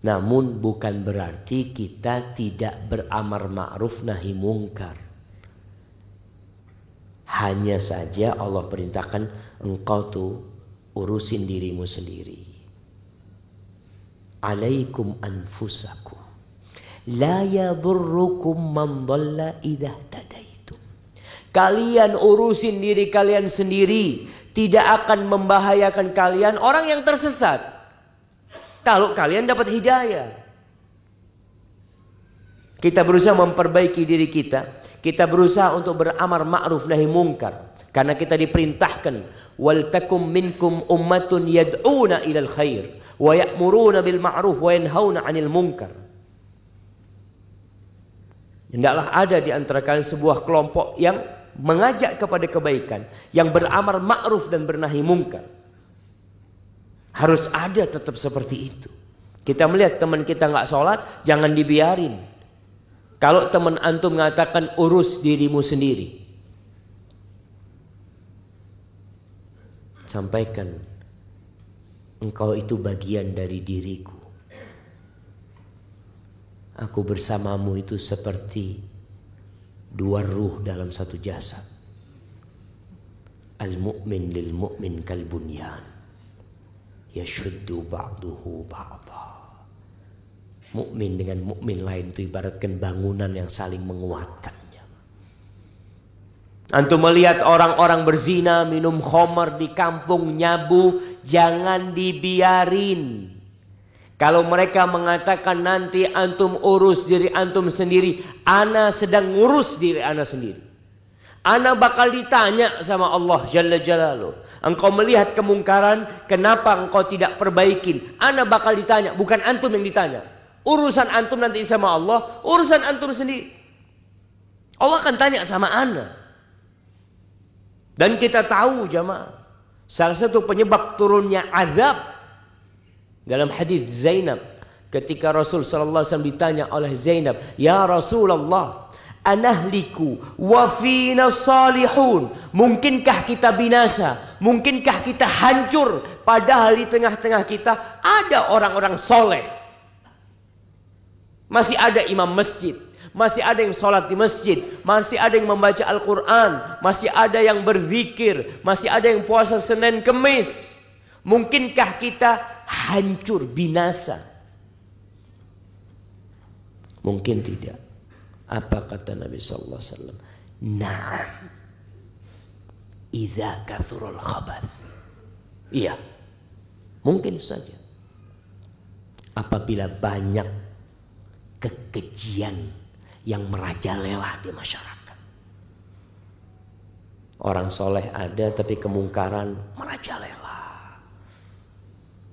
Namun bukan berarti kita tidak beramar ma'ruf nahi mungkar. Hanya saja Allah perintahkan engkau tuh urusin dirimu sendiri. Alaikum anfusakum. La yadurrukum man dhalla idha tadaitum. Kalian urusin diri kalian sendiri. Tidak akan membahayakan kalian orang yang tersesat. Kalau kalian dapat hidayah. Kita berusaha memperbaiki diri kita. Kita berusaha untuk beramar ma'ruf nahi mungkar. Karena kita diperintahkan. Wal takum minkum ummatun yad'una ilal khair. Wa ya'muruna bil ma'ruf wa yanhauna anil munkar. Hendaklah ada di antara kalian sebuah kelompok yang mengajak kepada kebaikan. Yang beramar ma'ruf dan bernahi mungkar. Harus ada tetap seperti itu. Kita melihat teman kita nggak sholat, jangan dibiarin. Kalau teman antum mengatakan urus dirimu sendiri. Sampaikan, engkau itu bagian dari diriku. Aku bersamamu itu seperti dua ruh dalam satu jasad. Al-mu'min lil mu'min kal bunyan yashuddu ba'duhu ba'da. Mukmin dengan mukmin lain itu ibaratkan bangunan yang saling menguatkan. Antum melihat orang-orang berzina, minum khamar di kampung nyabu, jangan dibiarin. Kalau mereka mengatakan nanti antum urus diri antum sendiri, ana sedang ngurus diri ana sendiri. Ana bakal ditanya sama Allah Jalla Jalaluh. Engkau melihat kemungkaran, kenapa engkau tidak perbaikin? Ana bakal ditanya, bukan antum yang ditanya. Urusan antum nanti sama Allah, urusan antum sendiri. Allah akan tanya sama ana. Dan kita tahu jamaah, salah satu penyebab turunnya azab dalam hadis Zainab. Ketika Rasul sallallahu alaihi wasallam ditanya oleh Zainab, "Ya Rasulullah, anahliku wa fina salihun? Mungkinkah kita binasa? Mungkinkah kita hancur? Padahal di tengah-tengah kita ada orang-orang soleh masih ada imam masjid masih ada yang sholat di masjid masih ada yang membaca Al-Quran masih ada yang berzikir masih ada yang puasa Senin Kemis mungkinkah kita hancur binasa mungkin tidak apa kata Nabi sallallahu alaihi wasallam? Naam. Idza kathurul khabath. Iya. Mungkin saja. Apabila banyak kekejian yang merajalela di masyarakat. Orang soleh ada tapi kemungkaran merajalela.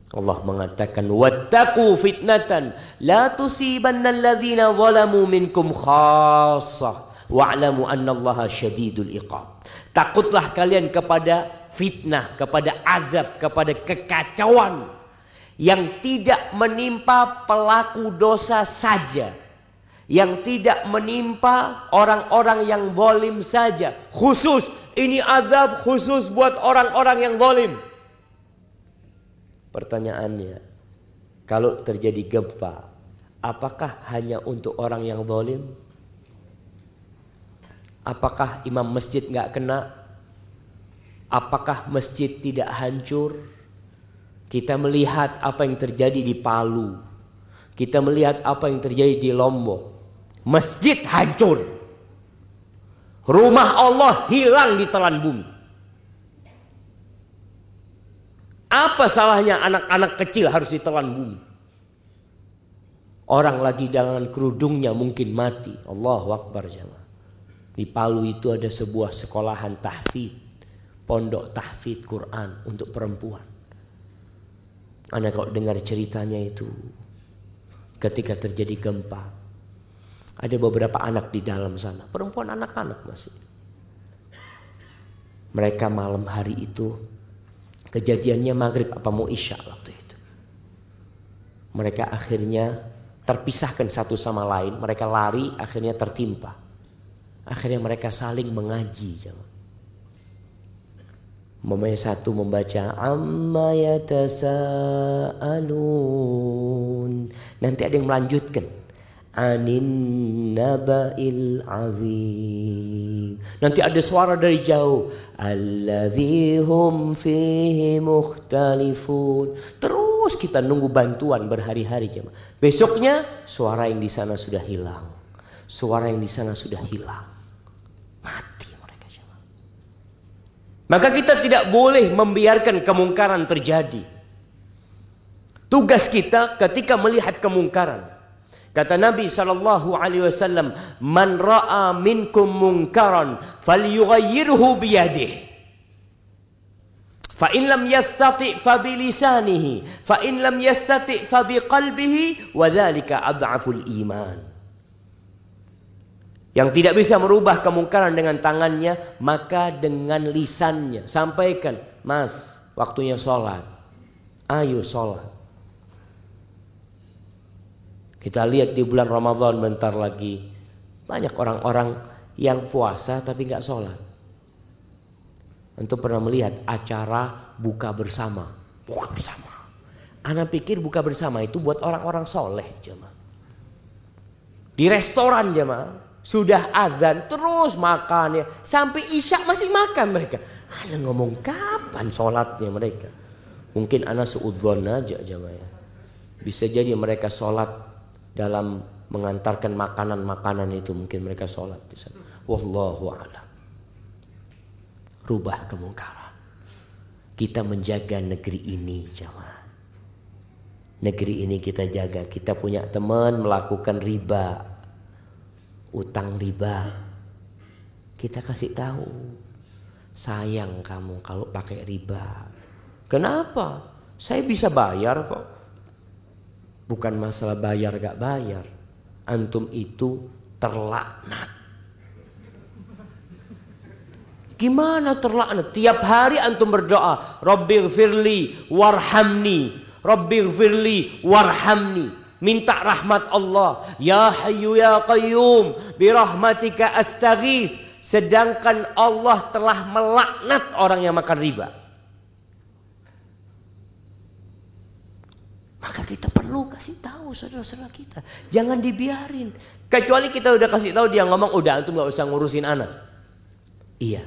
Allah mengatakan wattaqu fitnatan la tusibanna alladhina zalamu minkum khassah wa'lamu annallaha syadidul iqab. Takutlah kalian kepada fitnah, kepada azab, kepada kekacauan yang tidak menimpa pelaku dosa saja. Yang tidak menimpa orang-orang yang zalim saja. Khusus ini azab khusus buat orang-orang yang zalim. Pertanyaannya, kalau terjadi gempa, apakah hanya untuk orang yang zalim? Apakah imam masjid nggak kena? Apakah masjid tidak hancur? Kita melihat apa yang terjadi di Palu. Kita melihat apa yang terjadi di Lombok. Masjid hancur. Rumah Allah hilang di telan bumi. Apa salahnya anak-anak kecil harus ditelan bumi? Orang lagi dengan kerudungnya mungkin mati. Allah Akbar jamaah. Di Palu itu ada sebuah sekolahan tahfid. Pondok tahfid Quran untuk perempuan. Anda kalau dengar ceritanya itu ketika terjadi gempa. Ada beberapa anak di dalam sana, perempuan anak-anak masih. Mereka malam hari itu kejadiannya maghrib apa mau isya waktu itu. Mereka akhirnya terpisahkan satu sama lain, mereka lari akhirnya tertimpa. Akhirnya mereka saling mengaji. Jangan. Memang satu membaca amma yatasaalun. Nanti ada yang melanjutkan anin naba'il azim. Nanti ada suara dari jauh alladzi hum fihi mukhtalifun. Terus kita nunggu bantuan berhari-hari jemaah. Besoknya suara yang di sana sudah hilang. Suara yang di sana sudah hilang. Maka kita tidak boleh membiarkan kemungkaran terjadi. Tugas kita ketika melihat kemungkaran. Kata Nabi sallallahu alaihi wasallam, "Man ra'a minkum munkaran falyughayyirhu biyadihi." Fa in lam yastati' fa bi lisanihi, fa in lam yastati' fa bi qalbihi, wa dzalika adhaful iman. Yang tidak bisa merubah kemungkaran dengan tangannya, maka dengan lisannya. Sampaikan, mas, waktunya sholat. Ayo sholat. Kita lihat di bulan Ramadan bentar lagi. Banyak orang-orang yang puasa tapi nggak sholat. Untuk pernah melihat acara buka bersama. Buka bersama. Anak pikir buka bersama itu buat orang-orang soleh jemaah. Di restoran jemaah. Sudah azan terus makan ya. Sampai isya masih makan mereka. Anda ngomong kapan sholatnya mereka? Mungkin anak seudzon aja jamaah. Bisa jadi mereka sholat dalam mengantarkan makanan-makanan itu mungkin mereka sholat di sana. Wallahu a'lam. Rubah kemungkaran. Kita menjaga negeri ini jamaah. Negeri ini kita jaga. Kita punya teman melakukan riba utang riba. Kita kasih tahu. Sayang kamu kalau pakai riba. Kenapa? Saya bisa bayar kok. Bukan masalah bayar gak bayar. Antum itu terlaknat. Gimana terlaknat? Tiap hari antum berdoa, Rabbi firli warhamni, Rabbi firli warhamni. Minta rahmat Allah. Ya Hayyu Ya Qayyum. Birahmatika astaghith. Sedangkan Allah telah melaknat orang yang makan riba. Maka kita perlu kasih tahu saudara-saudara kita. Jangan dibiarin. Kecuali kita udah kasih tahu dia ngomong udah antum gak usah ngurusin anak. Iya.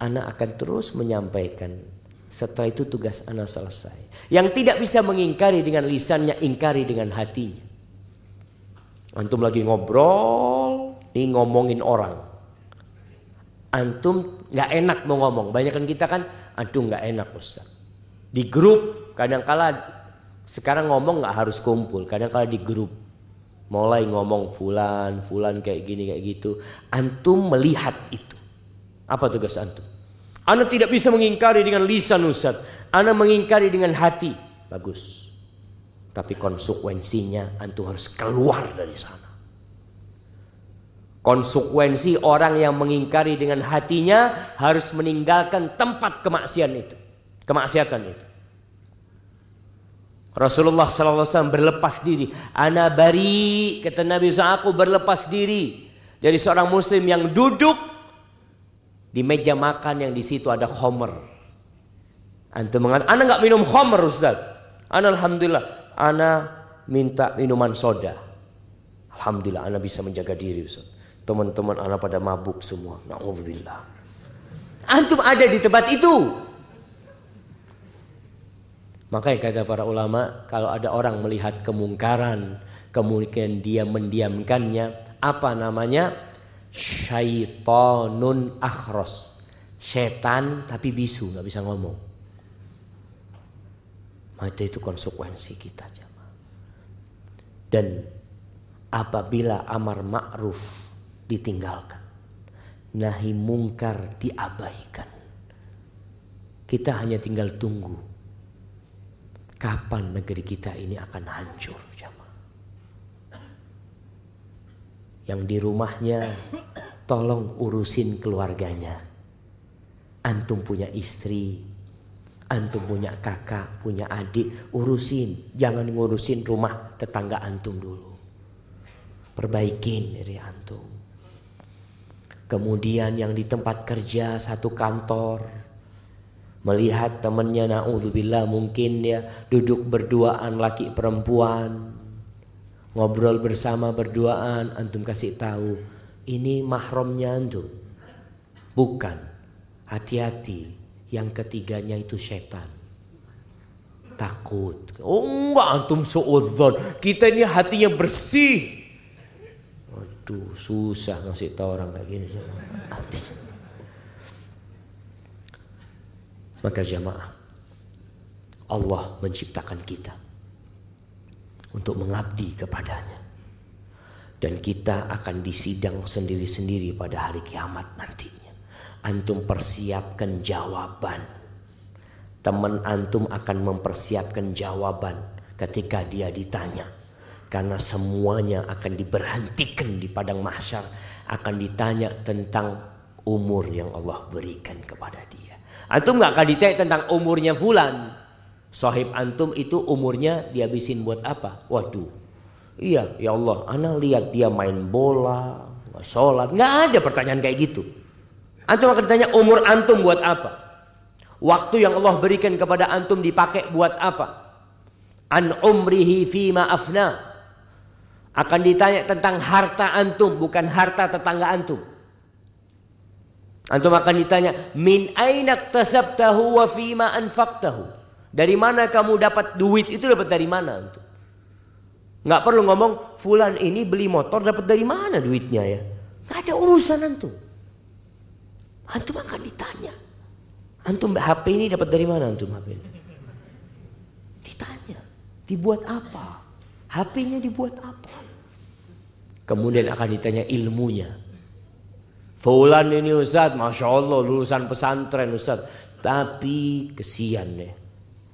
Anak akan terus menyampaikan setelah itu tugas anak selesai. Yang tidak bisa mengingkari dengan lisannya, ingkari dengan hatinya. Antum lagi ngobrol, nih ngomongin orang. Antum nggak enak mau ngomong. Banyak kan kita kan, antum nggak enak Ustaz. Di grup kadang-kala sekarang ngomong nggak harus kumpul. Kadang-kala di grup mulai ngomong fulan, fulan kayak gini kayak gitu. Antum melihat itu. Apa tugas antum? Anda tidak bisa mengingkari dengan lisan Ustaz. Anda mengingkari dengan hati. Bagus. Tapi konsekuensinya antum harus keluar dari sana. Konsekuensi orang yang mengingkari dengan hatinya harus meninggalkan tempat kemaksiatan itu. Kemaksiatan itu. Rasulullah SAW berlepas diri. Ana bari, kata Nabi SAW, aku berlepas diri dari seorang muslim yang duduk di meja makan yang di situ ada homer. Antum mengatakan, ana nggak minum homer Ustaz. Ana alhamdulillah, ana minta minuman soda. Alhamdulillah, ana bisa menjaga diri Ustaz. Teman-teman anak pada mabuk semua. Na'udzubillah. Antum ada di tempat itu. Makanya kata para ulama, kalau ada orang melihat kemungkaran, kemudian dia mendiamkannya, apa namanya? Syaitonun akhros. Setan tapi bisu, nggak bisa ngomong. Maka itu konsekuensi kita jamaah. Dan apabila amar ma'ruf ditinggalkan. Nahi mungkar diabaikan. Kita hanya tinggal tunggu. Kapan negeri kita ini akan hancur jamaah. Yang di rumahnya tolong urusin keluarganya. Antum punya istri, antum punya kakak, punya adik, urusin. Jangan ngurusin rumah tetangga antum dulu. Perbaikin diri antum. Kemudian yang di tempat kerja satu kantor melihat temannya naudzubillah mungkin dia duduk berduaan laki perempuan ngobrol bersama berduaan antum kasih tahu ini mahramnya antum. Bukan. Hati-hati yang ketiganya itu setan. Takut. Oh enggak antum suudzon kita ini hatinya bersih. Aduh, susah ngasih tahu orang kayak gini. Maka jamaah, Allah menciptakan kita untuk mengabdi kepadanya. Dan kita akan disidang sendiri-sendiri pada hari kiamat nantinya. Antum persiapkan jawaban. Teman antum akan mempersiapkan jawaban ketika dia ditanya karena semuanya akan diberhentikan di padang mahsyar akan ditanya tentang umur yang Allah berikan kepada dia antum nggak akan ditanya tentang umurnya fulan sahib antum itu umurnya dihabisin buat apa? Waduh. Iya ya Allah anak lihat dia main bola nggak sholat. Nggak ada pertanyaan kayak gitu. Antum akan ditanya umur antum buat apa? Waktu yang Allah berikan kepada antum dipakai buat apa? An umrihi fima afna. Akan ditanya tentang harta antum, bukan harta tetangga antum. Antum akan ditanya, min aina tasabtahu wa fima anfaqtahu. Dari mana kamu dapat duit itu dapat dari mana? Nggak perlu ngomong, fulan ini beli motor dapat dari mana duitnya ya? Nggak ada urusan antum. Antum akan ditanya. Antum HP ini dapat dari mana antum HP ini? Ditanya, dibuat apa? HP-nya dibuat apa? Kemudian akan ditanya ilmunya. Fulan ini Ustaz, Masya Allah lulusan pesantren Ustaz. Tapi kesian nih.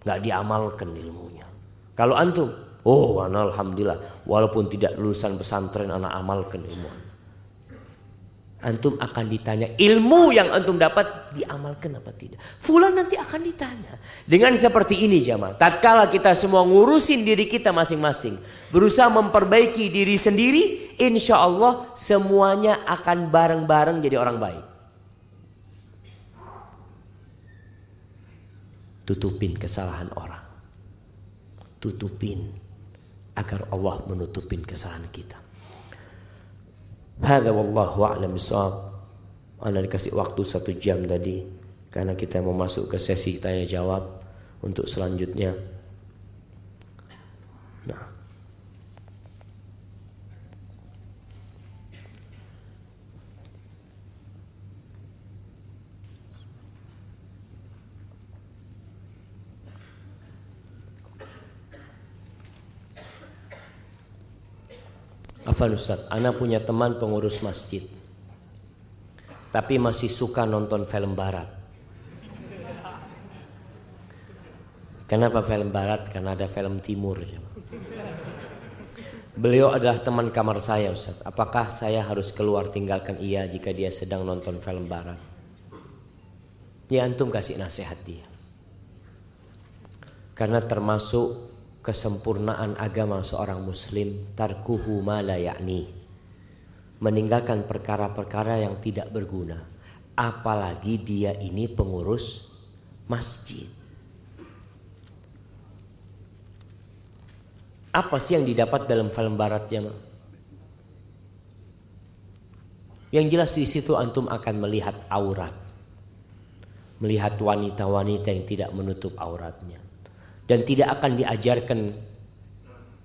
Gak diamalkan ilmunya. Kalau antum, oh Alhamdulillah. Walaupun tidak lulusan pesantren anak amalkan ilmu antum akan ditanya ilmu yang antum dapat diamalkan apa tidak. Fulan nanti akan ditanya. Dengan seperti ini jamaah, tatkala kita semua ngurusin diri kita masing-masing, berusaha memperbaiki diri sendiri, insya Allah semuanya akan bareng-bareng jadi orang baik. Tutupin kesalahan orang. Tutupin agar Allah menutupin kesalahan kita. Hada wallahu a'lam bishawab. Anda dikasih waktu satu jam tadi karena kita mau masuk ke sesi tanya jawab untuk selanjutnya. Afan Ustaz, Ana punya teman pengurus masjid. Tapi masih suka nonton film barat. Kenapa film barat? Karena ada film timur. Beliau adalah teman kamar saya Ustaz. Apakah saya harus keluar tinggalkan ia jika dia sedang nonton film barat? Ya antum kasih nasihat dia. Karena termasuk kesempurnaan agama seorang muslim tarkuhu ma la yakni. Meninggalkan perkara-perkara yang tidak berguna. Apalagi dia ini pengurus masjid. Apa sih yang didapat dalam film barat? Yang jelas di situ antum akan melihat aurat. Melihat wanita-wanita yang tidak menutup auratnya. Dan tidak akan diajarkan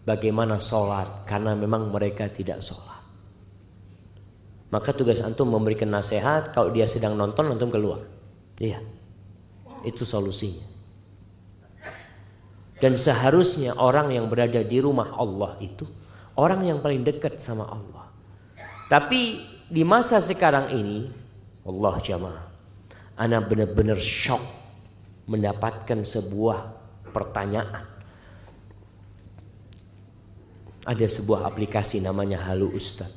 bagaimana sholat. Karena memang mereka tidak sholat. Maka tugas antum memberikan nasihat. Kalau dia sedang nonton, antum keluar. Iya. Itu solusinya. Dan seharusnya orang yang berada di rumah Allah itu orang yang paling dekat sama Allah. Tapi di masa sekarang ini, Allah jamaah, ana benar-benar shock mendapatkan sebuah pertanyaan. Ada sebuah aplikasi namanya Halu Ustad.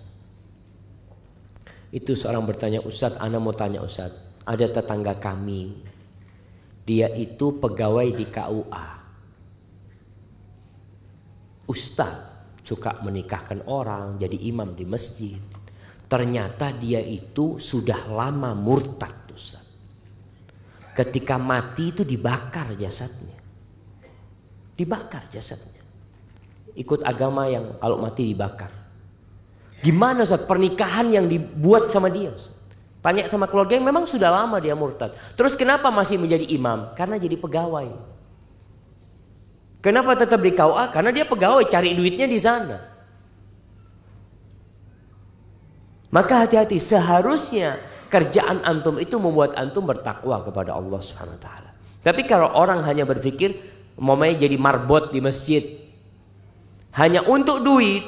Itu seorang bertanya, Ustadz, Ana mau tanya Ustadz, ada tetangga kami, dia itu pegawai di KUA ustaz suka menikahkan orang jadi imam di masjid. Ternyata dia itu sudah lama murtad Ustaz. Ketika mati itu dibakar jasadnya. Dibakar jasadnya. Ikut agama yang kalau mati dibakar. Gimana Ustaz pernikahan yang dibuat sama dia Ustaz? Tanya sama keluarga yang memang sudah lama dia murtad. Terus kenapa masih menjadi imam? Karena jadi pegawai. Kenapa tetap di KUA? Karena dia pegawai cari duitnya di sana. Maka hati-hati seharusnya kerjaan antum itu membuat antum bertakwa kepada Allah Subhanahu wa taala. Tapi kalau orang hanya berpikir umpamanya jadi marbot di masjid hanya untuk duit,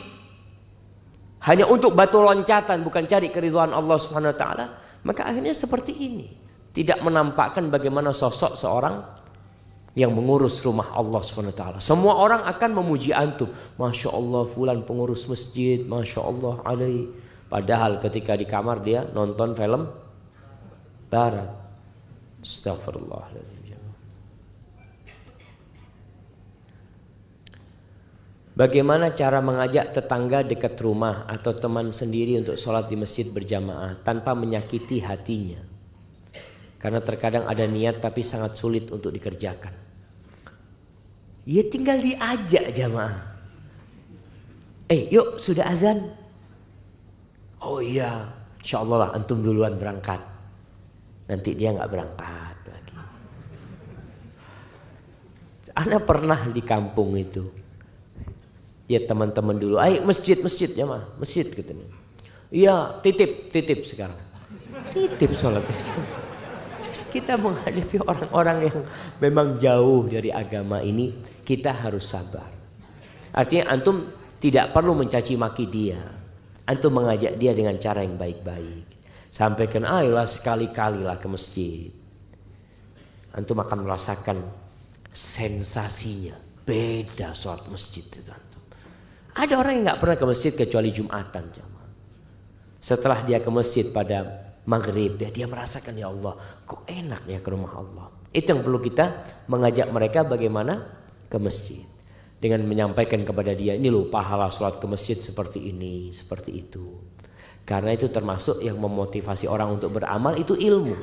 hanya untuk batu loncatan bukan cari keriduan Allah Subhanahu wa taala, maka akhirnya seperti ini. Tidak menampakkan bagaimana sosok seorang yang mengurus rumah Allah SWT. Semua orang akan memuji antum. Masya Allah fulan pengurus masjid. Masya Allah alaih. Padahal ketika di kamar dia nonton film barat. Astagfirullahaladzim. Bagaimana cara mengajak tetangga dekat rumah atau teman sendiri untuk sholat di masjid berjamaah tanpa menyakiti hatinya? Karena terkadang ada niat tapi sangat sulit untuk dikerjakan. Ya tinggal diajak jamaah. Eh yuk sudah azan. Oh iya. Insya Allah lah antum duluan berangkat. Nanti dia nggak berangkat lagi. Ana pernah di kampung itu. Ya teman-teman dulu. Ayo masjid masjid ya mah masjid katanya. Iya titip titip sekarang. Titip sholat kita menghadapi orang-orang yang memang jauh dari agama ini, kita harus sabar. Artinya antum tidak perlu mencaci maki dia. Antum mengajak dia dengan cara yang baik-baik. Sampaikan ayolah sekali-kali lah ke masjid. Antum akan merasakan sensasinya. Beda sholat masjid itu. Ada orang yang nggak pernah ke masjid kecuali Jumatan. Setelah dia ke masjid pada maghrib ya dia merasakan ya Allah kok enak ya ke rumah Allah. Itu yang perlu kita mengajak mereka bagaimana ke masjid. Dengan menyampaikan kepada dia ini loh pahala sholat ke masjid seperti ini seperti itu. Karena itu termasuk yang memotivasi orang untuk beramal itu ilmu.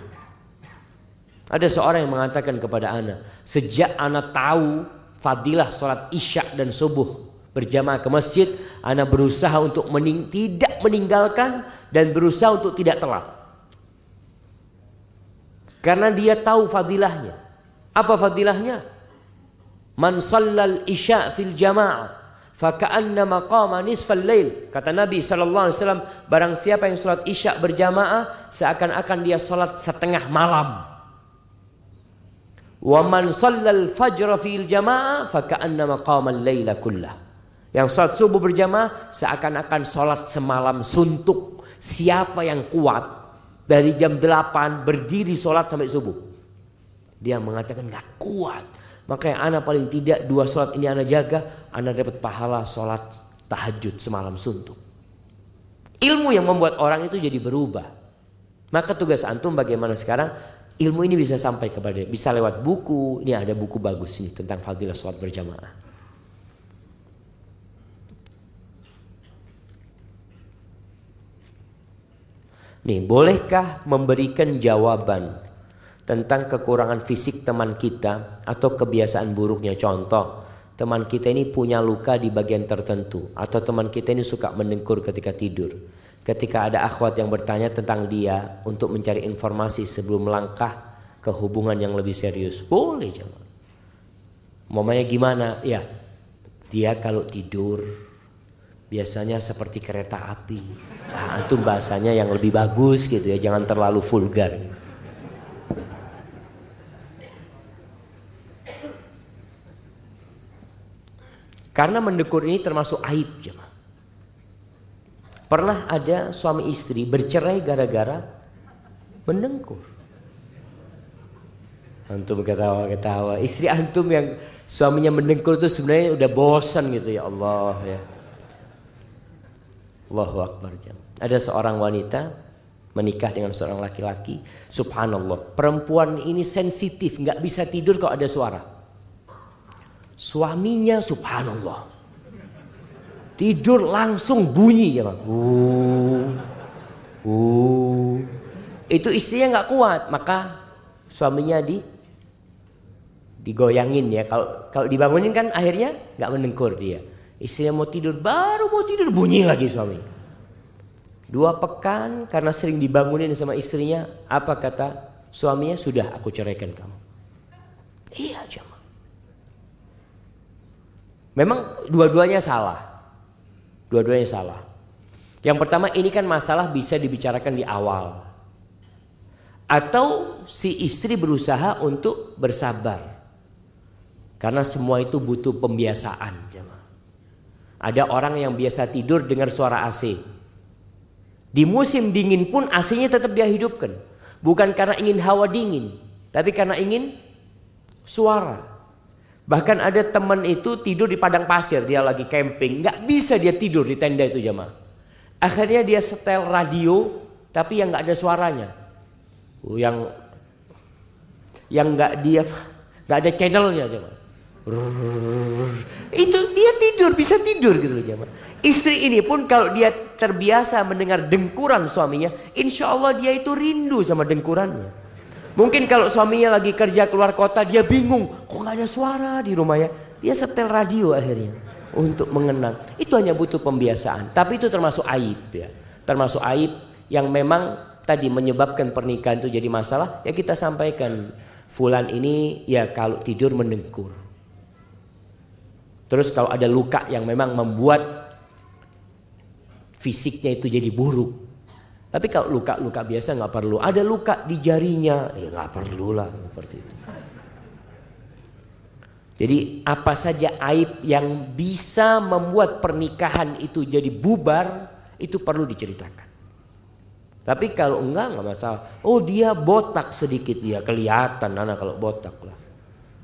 Ada seorang yang mengatakan kepada Ana sejak Ana tahu fadilah sholat isya dan subuh berjamaah ke masjid Ana berusaha untuk mening tidak meninggalkan dan berusaha untuk tidak telat karena dia tahu fadilahnya. Apa fadilahnya? Man sallal isya fil jama'ah faka'anna maqama nisfal lail. Kata Nabi sallallahu alaihi wasallam, barang siapa yang salat isya berjamaah seakan-akan dia salat setengah malam. Wa man sallal fajr fil jama'ah faka'anna maqama al-laila kullah. Yang salat subuh berjamaah seakan-akan salat semalam suntuk. Siapa yang kuat dari jam 8 berdiri sholat sampai subuh. Dia mengatakan gak kuat. Makanya anak paling tidak dua sholat ini anak jaga. Anak dapat pahala sholat tahajud semalam suntuk. Ilmu yang membuat orang itu jadi berubah. Maka tugas antum bagaimana sekarang ilmu ini bisa sampai kepada bisa lewat buku. Ini ada buku bagus nih tentang fadilah sholat berjamaah. Nih, bolehkah memberikan jawaban tentang kekurangan fisik teman kita atau kebiasaan buruknya? Contoh, teman kita ini punya luka di bagian tertentu atau teman kita ini suka mendengkur ketika tidur. Ketika ada akhwat yang bertanya tentang dia untuk mencari informasi sebelum melangkah ke hubungan yang lebih serius, boleh jangan. Momanya gimana? Ya, dia kalau tidur biasanya seperti kereta api. Nah, itu bahasanya yang lebih bagus gitu ya, jangan terlalu vulgar. Karena mendekur ini termasuk aib jemaah. Pernah ada suami istri bercerai gara-gara mendengkur. Antum ketawa-ketawa. Istri antum yang suaminya mendengkur itu sebenarnya udah bosan gitu ya Allah ya. Allahu Akbar jam. Ada seorang wanita menikah dengan seorang laki-laki. Subhanallah. Perempuan ini sensitif, nggak bisa tidur kalau ada suara. Suaminya subhanallah. Tidur langsung bunyi ya bang. Uh, uh. Itu istrinya nggak kuat, maka suaminya di digoyangin ya. Kalau kalau dibangunin kan akhirnya nggak menengkur dia. Istrinya mau tidur, baru mau tidur bunyi lagi suami. Dua pekan karena sering dibangunin sama istrinya, apa kata suaminya? Sudah aku ceraikan kamu. Iya jemaah. Memang dua-duanya salah. Dua-duanya salah. Yang pertama ini kan masalah bisa dibicarakan di awal. Atau si istri berusaha untuk bersabar. Karena semua itu butuh pembiasaan. Ada orang yang biasa tidur dengar suara AC. Di musim dingin pun AC-nya tetap dia hidupkan. Bukan karena ingin hawa dingin, tapi karena ingin suara. Bahkan ada teman itu tidur di padang pasir, dia lagi camping, nggak bisa dia tidur di tenda itu jemaah. Akhirnya dia setel radio, tapi yang nggak ada suaranya, yang yang nggak dia nggak ada channelnya jemaah. Itu dia tidur, bisa tidur gitu loh jemaah. Istri ini pun kalau dia terbiasa mendengar dengkuran suaminya, insya Allah dia itu rindu sama dengkurannya. Mungkin kalau suaminya lagi kerja keluar kota, dia bingung, kok nggak ada suara di rumahnya. Dia setel radio akhirnya untuk mengenang. Itu hanya butuh pembiasaan. Tapi itu termasuk aib ya. Termasuk aib yang memang tadi menyebabkan pernikahan itu jadi masalah. Ya kita sampaikan, Fulan ini ya kalau tidur mendengkur. Terus kalau ada luka yang memang membuat fisiknya itu jadi buruk. Tapi kalau luka-luka biasa nggak perlu. Ada luka di jarinya, ya nggak perlu lah seperti itu. Jadi apa saja aib yang bisa membuat pernikahan itu jadi bubar itu perlu diceritakan. Tapi kalau enggak nggak masalah. Oh dia botak sedikit ya kelihatan anak kalau botak lah.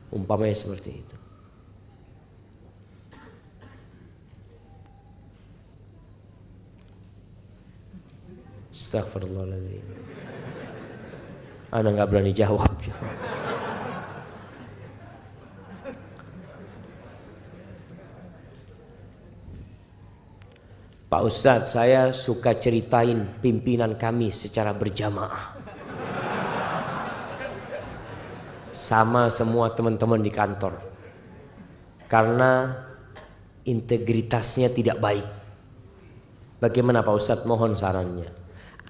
Umpamanya seperti itu. Astagfirullahaladzim. Anda nggak berani jawab. Pak Ustadz, saya suka ceritain pimpinan kami secara berjamaah. Sama semua teman-teman di kantor. Karena integritasnya tidak baik. Bagaimana Pak Ustadz mohon sarannya.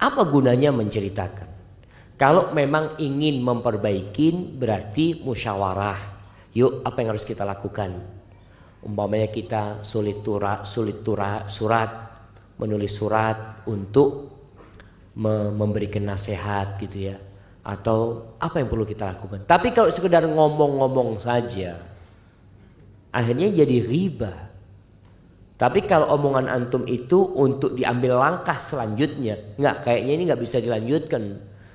Apa gunanya menceritakan? Kalau memang ingin memperbaiki berarti musyawarah. Yuk apa yang harus kita lakukan? Umpamanya kita sulit tura, sulit tura, surat, menulis surat untuk memberikan nasihat gitu ya. Atau apa yang perlu kita lakukan? Tapi kalau sekedar ngomong-ngomong saja, akhirnya jadi riba. Tapi kalau omongan antum itu untuk diambil langkah selanjutnya, nggak kayaknya ini nggak bisa dilanjutkan.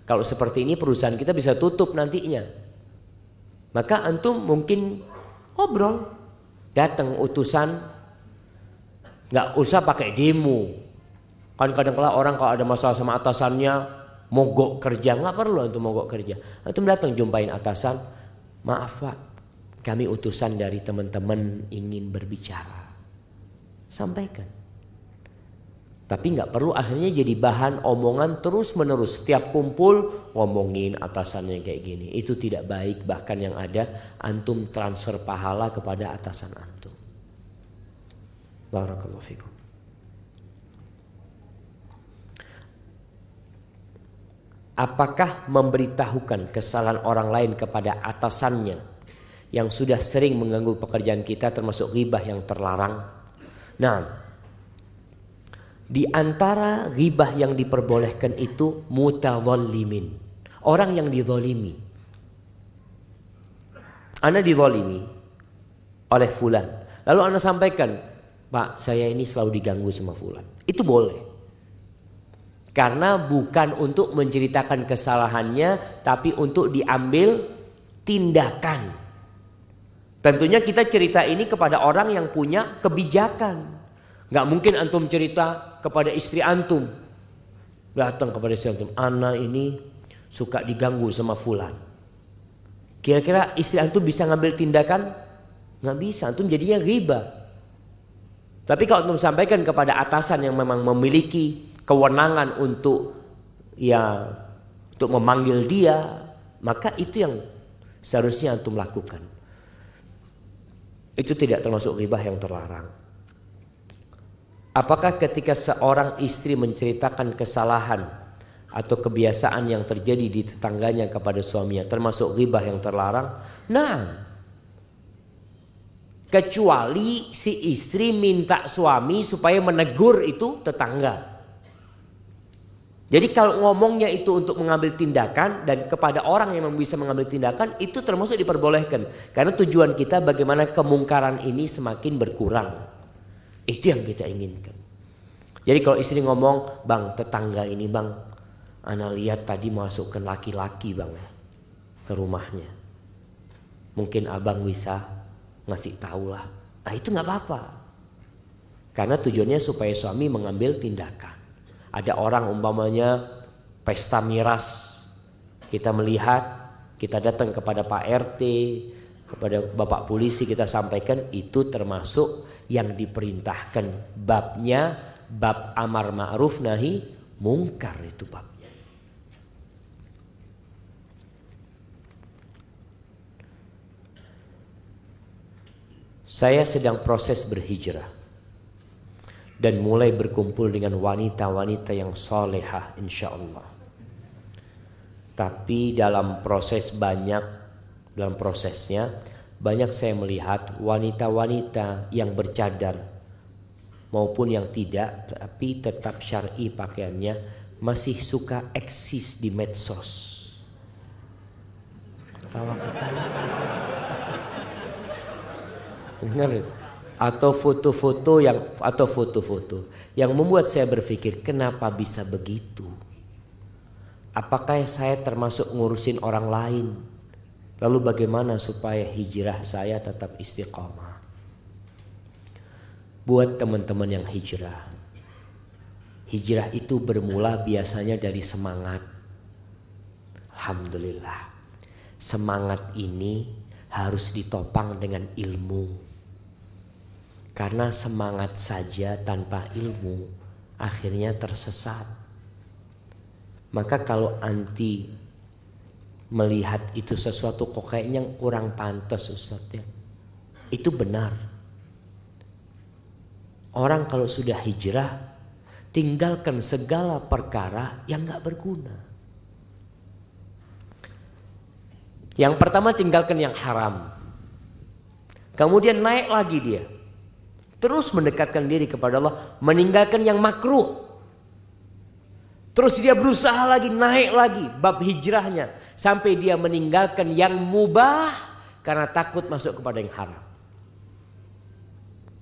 Kalau seperti ini perusahaan kita bisa tutup nantinya. Maka antum mungkin ngobrol, datang utusan Nggak usah pakai demo. Kan kadang-kala orang kalau ada masalah sama atasannya mogok kerja nggak perlu untuk mogok kerja. Antum datang jumpain atasan, maaf pak, kami utusan dari teman-teman ingin berbicara. Sampaikan. Tapi nggak perlu akhirnya jadi bahan omongan terus menerus. Setiap kumpul ngomongin atasannya kayak gini. Itu tidak baik bahkan yang ada antum transfer pahala kepada atasan antum. Barakallahu fikum. Apakah memberitahukan kesalahan orang lain kepada atasannya yang sudah sering mengganggu pekerjaan kita termasuk ghibah yang terlarang? Nah, di antara ghibah yang diperbolehkan itu mutawallimin. Orang yang dizolimi. Anda dizolimi oleh fulan. Lalu Anda sampaikan, Pak saya ini selalu diganggu sama fulan. Itu boleh. Karena bukan untuk menceritakan kesalahannya, tapi untuk diambil tindakan. Tentunya kita cerita ini kepada orang yang punya kebijakan. Gak mungkin antum cerita kepada istri antum. Datang kepada istri antum, anak ini suka diganggu sama fulan. Kira-kira istri antum bisa ngambil tindakan? Gak bisa, antum jadinya riba. Tapi kalau antum sampaikan kepada atasan yang memang memiliki kewenangan untuk ya untuk memanggil dia, maka itu yang seharusnya antum lakukan. Itu tidak termasuk ribah yang terlarang. Apakah ketika seorang istri menceritakan kesalahan atau kebiasaan yang terjadi di tetangganya kepada suaminya termasuk ribah yang terlarang? Nah, kecuali si istri minta suami supaya menegur itu tetangga. Jadi kalau ngomongnya itu untuk mengambil tindakan dan kepada orang yang bisa mengambil tindakan itu termasuk diperbolehkan. Karena tujuan kita bagaimana kemungkaran ini semakin berkurang. Itu yang kita inginkan. Jadi kalau istri ngomong, bang tetangga ini bang, anak lihat tadi masukkan laki-laki bang ya ke rumahnya. Mungkin abang bisa ngasih tahu lah. Nah itu nggak apa-apa. Karena tujuannya supaya suami mengambil tindakan. Ada orang umpamanya pesta miras. Kita melihat, kita datang kepada Pak RT, kepada Bapak polisi kita sampaikan itu termasuk yang diperintahkan babnya bab amar ma'ruf nahi mungkar itu babnya. Saya sedang proses berhijrah dan mulai berkumpul dengan wanita-wanita yang solehah insya Allah. Tapi dalam proses banyak, dalam prosesnya banyak saya melihat wanita-wanita yang bercadar maupun yang tidak, tapi tetap syar'i pakaiannya masih suka eksis di medsos. Ketawa-ketawa. Dengar atau foto-foto yang atau foto-foto yang membuat saya berpikir kenapa bisa begitu? Apakah saya termasuk ngurusin orang lain? Lalu bagaimana supaya hijrah saya tetap istiqomah? Buat teman-teman yang hijrah. Hijrah itu bermula biasanya dari semangat. Alhamdulillah. Semangat ini harus ditopang dengan ilmu karena semangat saja tanpa ilmu akhirnya tersesat. Maka kalau anti melihat itu sesuatu kok kayaknya kurang pantas Ustaz ya. Itu benar. Orang kalau sudah hijrah tinggalkan segala perkara yang gak berguna. Yang pertama tinggalkan yang haram. Kemudian naik lagi dia Terus mendekatkan diri kepada Allah. Meninggalkan yang makruh. Terus dia berusaha lagi naik lagi bab hijrahnya. Sampai dia meninggalkan yang mubah. Karena takut masuk kepada yang haram.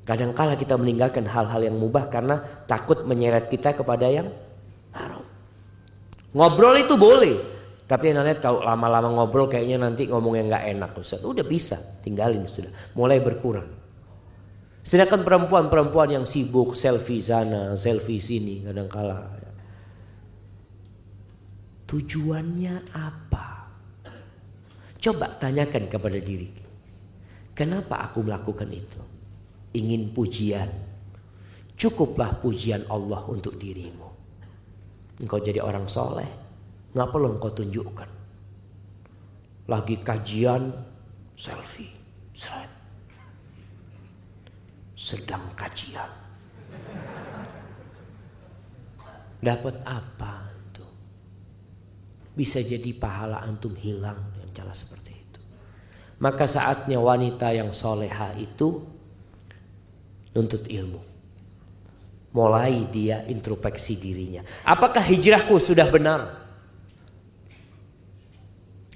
Kadangkala kita meninggalkan hal-hal yang mubah karena takut menyeret kita kepada yang haram. Ngobrol itu boleh. Tapi yang lihat kalau lama-lama ngobrol kayaknya nanti ngomong yang nggak enak Ustaz. Udah bisa, tinggalin sudah. Mulai berkurang. Sedangkan perempuan-perempuan yang sibuk selfie sana, selfie sini kadang kala. Tujuannya apa? Coba tanyakan kepada diri. Kenapa aku melakukan itu? Ingin pujian. Cukuplah pujian Allah untuk dirimu. Engkau jadi orang soleh. Nggak perlu engkau tunjukkan. Lagi kajian selfie. Seret sedang kajian. Dapat apa itu? Bisa jadi pahala antum hilang dengan cara seperti itu. Maka saatnya wanita yang soleha itu nuntut ilmu. Mulai dia introspeksi dirinya. Apakah hijrahku sudah benar?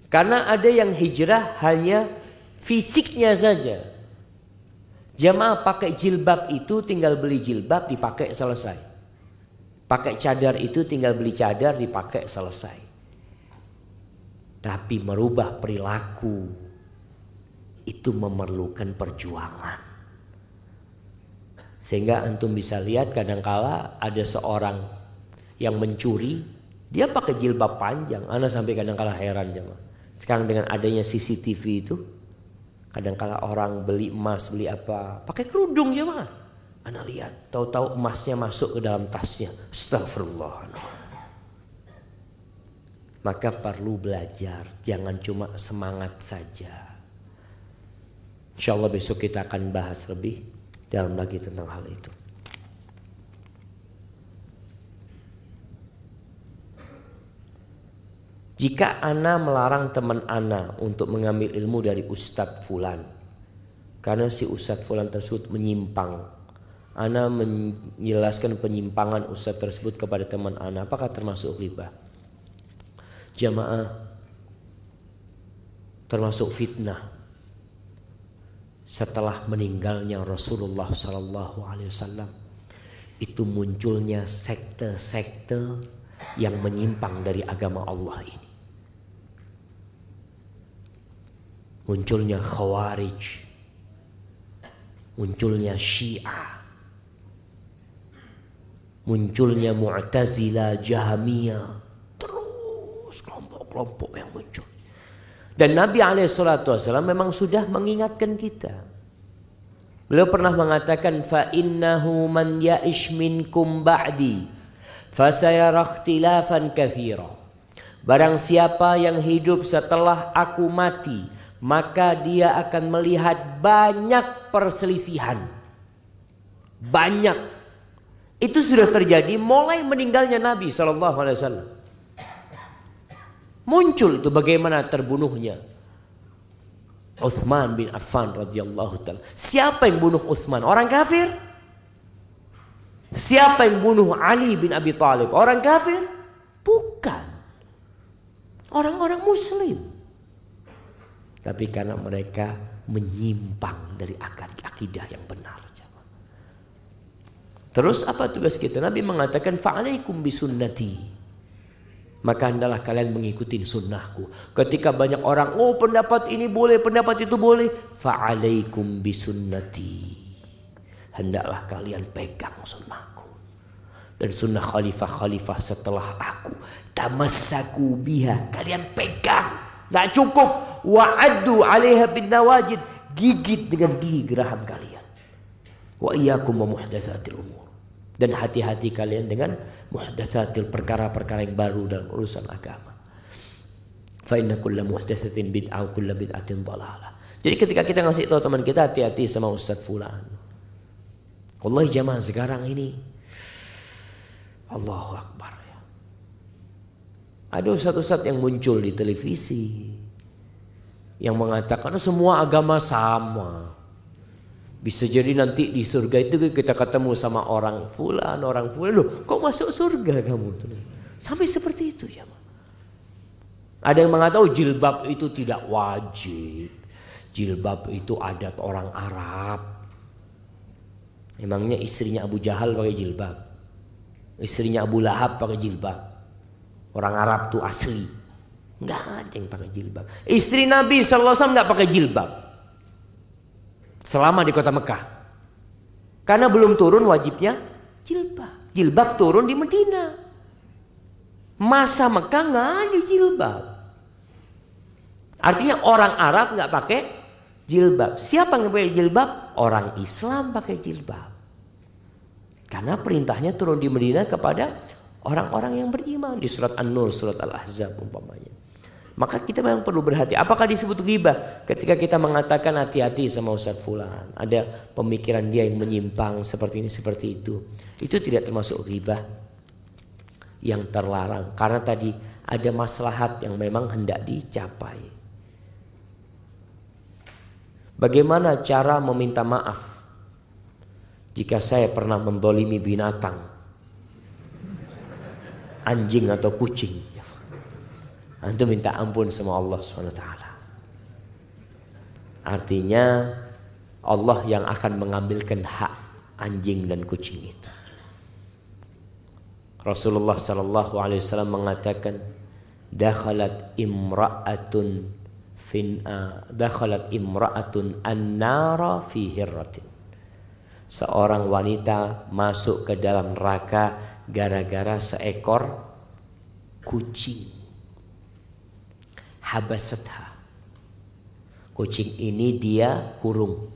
Karena ada yang hijrah hanya fisiknya saja. Jamaah pakai jilbab itu tinggal beli jilbab dipakai selesai. Pakai cadar itu tinggal beli cadar dipakai selesai. Tapi merubah perilaku itu memerlukan perjuangan. Sehingga antum bisa lihat kadangkala ada seorang yang mencuri, dia pakai jilbab panjang. Ana sampai kadangkala heran jemaah. Sekarang dengan adanya CCTV itu, Kadang-kala orang beli emas, beli apa, pakai kerudung ya mah. Anak lihat, tahu-tahu emasnya masuk ke dalam tasnya. Astagfirullah. Maka perlu belajar, jangan cuma semangat saja. Insya Allah besok kita akan bahas lebih dalam lagi tentang hal itu. Jika Ana melarang teman Ana untuk mengambil ilmu dari Ustadz Fulan. Karena si Ustadz Fulan tersebut menyimpang. Ana menjelaskan penyimpangan Ustadz tersebut kepada teman Ana. Apakah termasuk riba? Jamaah termasuk fitnah. Setelah meninggalnya Rasulullah Sallallahu Alaihi Wasallam itu munculnya sekte-sekte yang menyimpang dari agama Allah ini. Munculnya khawarij, munculnya syiah, munculnya mu'tazila, jahamiyah, terus kelompok-kelompok yang muncul. Dan Nabi SAW memang sudah mengingatkan kita. Beliau pernah mengatakan fa innahu man ya'ish minkum ba'di fasayara ikhtilafan katsira. Barang siapa yang hidup setelah aku mati maka dia akan melihat banyak perselisihan. Banyak. Itu sudah terjadi mulai meninggalnya Nabi Wasallam. Muncul itu bagaimana terbunuhnya Uthman bin Affan radhiyallahu taala. Siapa yang bunuh Uthman? Orang kafir? Siapa yang bunuh Ali bin Abi Thalib? Orang kafir? Bukan. Orang-orang muslim. Tapi karena mereka menyimpang dari akidah yang benar. Terus apa tugas kita? Nabi mengatakan fa'alaikum bisunnati. Maka hendaklah kalian mengikuti sunnahku. Ketika banyak orang, oh pendapat ini boleh, pendapat itu boleh. Fa'alaikum bisunnati. Hendaklah kalian pegang sunnahku. Dan sunnah khalifah-khalifah setelah aku. Tamasaku biha. Kalian pegang. Tidak cukup. Wa'addu alaiha bin nawajid. Gigit dengan gigi geraham kalian. Wa iyyakum wa muhdatsatil umur. Dan hati-hati kalian dengan muhdatsatil perkara-perkara yang baru dalam urusan agama. Fa inna kulla muhdatsatin bid'ah wa kulla bid'atin dhalalah. Jadi ketika kita ngasih tahu teman kita hati-hati sama Ustaz fulan. Wallahi jamaah sekarang ini Allahu Akbar. Ada ustadz-ustadz yang muncul di televisi yang mengatakan semua agama sama. Bisa jadi nanti di surga itu kita ketemu sama orang fulan, orang fulan. Loh, kok masuk surga kamu? Sampai seperti itu ya. Ada yang mengatakan oh, jilbab itu tidak wajib. Jilbab itu adat orang Arab. Emangnya istrinya Abu Jahal pakai jilbab. Istrinya Abu Lahab pakai jilbab. Orang Arab tuh asli. Nggak ada yang pakai jilbab. Istri Nabi SAW nggak pakai jilbab. Selama di kota Mekah. Karena belum turun wajibnya jilbab. Jilbab turun di Medina. Masa Mekah nggak ada jilbab. Artinya orang Arab nggak pakai jilbab. Siapa yang pakai jilbab? Orang Islam pakai jilbab. Karena perintahnya turun di Medina kepada orang-orang yang beriman di surat An-Nur, surat Al-Ahzab umpamanya. Maka kita memang perlu berhati. Apakah disebut ghibah? Ketika kita mengatakan hati-hati sama Ustadz Fulan. Ada pemikiran dia yang menyimpang seperti ini, seperti itu. Itu tidak termasuk ghibah yang terlarang. Karena tadi ada maslahat yang memang hendak dicapai. Bagaimana cara meminta maaf jika saya pernah mendolimi binatang, anjing atau kucing? Antum minta ampun sama Allah SWT. Artinya Allah yang akan mengambilkan hak anjing dan kucing itu. Rasulullah sallallahu alaihi wasallam mengatakan dakhalat imra'atun fin uh, dakhalat imra'atun an-nara fi hirratin. Seorang wanita masuk ke dalam neraka gara-gara seekor kucing habasatha. Kucing ini dia kurung.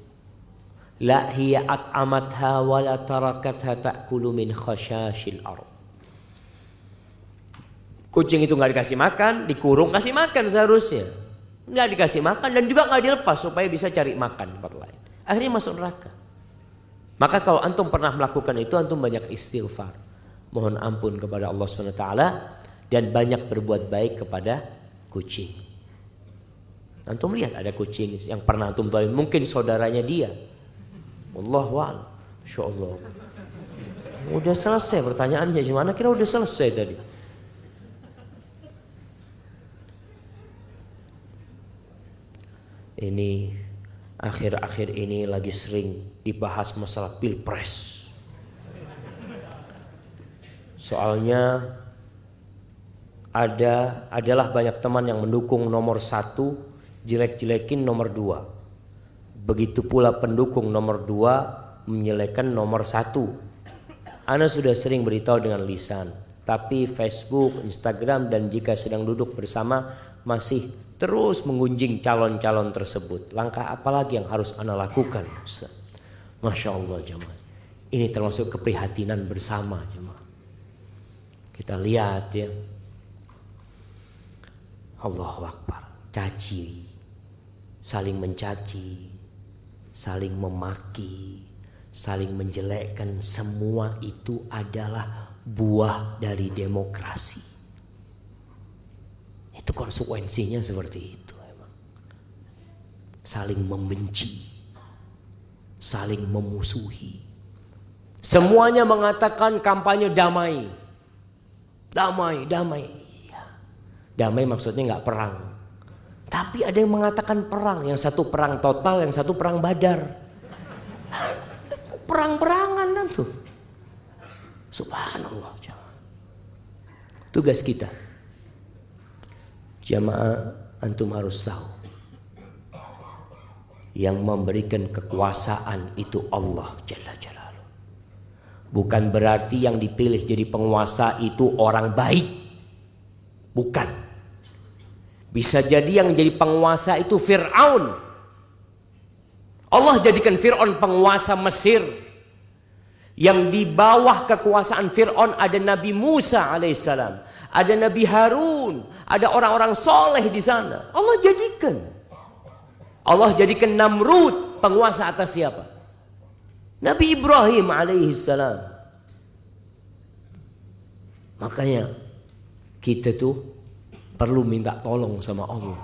La hiya at'amatha wa la tarakatha ta'kulu min khashashil ard. Kucing itu nggak dikasih makan, dikurung kasih makan seharusnya. Nggak dikasih makan dan juga nggak dilepas supaya bisa cari makan tempat lain. Akhirnya masuk neraka. Maka kalau antum pernah melakukan itu, antum banyak istighfar. Mohon ampun kepada Allah SWT dan banyak berbuat baik kepada kucing. Antum lihat ada kucing yang pernah antum tahu mungkin saudaranya dia. Allah wa'ala. Insya Allah. Udah selesai pertanyaannya gimana kira udah selesai tadi. Ini akhir-akhir ini lagi sering dibahas masalah pilpres. Soalnya ada adalah banyak teman yang mendukung nomor satu jelek-jelekin nomor dua. Begitu pula pendukung nomor dua menyelekan nomor satu. Anda sudah sering beritahu dengan lisan tapi Facebook, Instagram dan jika sedang duduk bersama masih terus mengunjing calon-calon tersebut. Langkah apa lagi yang harus Anda lakukan Masya Allah jemaah ini termasuk keprihatinan bersama jemaah kita lihat ya Allahu Akbar. Caci, saling mencaci, saling memaki, saling menjelekkan, semua itu adalah buah dari demokrasi. Itu konsekuensinya seperti itu emang. Saling membenci, saling memusuhi. Semuanya mengatakan kampanye damai. Damai, damai. Damai maksudnya nggak perang. Tapi ada yang mengatakan perang. Yang satu perang total, yang satu perang badar. Perang-perangan kan tuh. Subhanallah. Tugas kita. Jamaah antum harus tahu. Yang memberikan kekuasaan itu Allah Jalla Jalaluh. Bukan berarti yang dipilih jadi penguasa itu orang baik. Bukan. Bisa jadi yang jadi penguasa itu Fir'aun. Allah jadikan Fir'aun penguasa Mesir. Yang di bawah kekuasaan Fir'aun ada Nabi Musa alaihissalam. Ada Nabi Harun. Ada orang-orang soleh di sana. Allah jadikan. Allah jadikan Namrud penguasa atas siapa? Nabi Ibrahim alaihissalam. Makanya kita tuh perlu minta tolong sama Allah.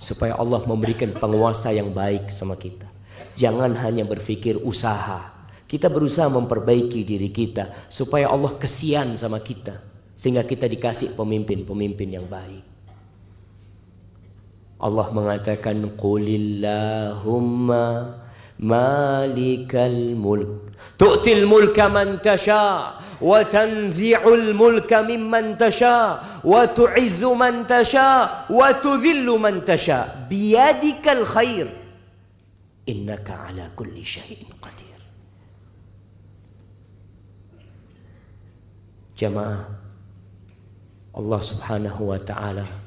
Supaya Allah memberikan penguasa yang baik sama kita. Jangan hanya berpikir usaha. Kita berusaha memperbaiki diri kita supaya Allah kesian sama kita sehingga kita dikasih pemimpin-pemimpin yang baik. Allah mengatakan qulillahumma مالك الملك. تؤتي الملك من تشاء وتنزع الملك ممن تشاء وتعز من تشاء وتذل من تشاء. بيدك الخير. إنك على كل شيء قدير. جماعة الله سبحانه وتعالى taala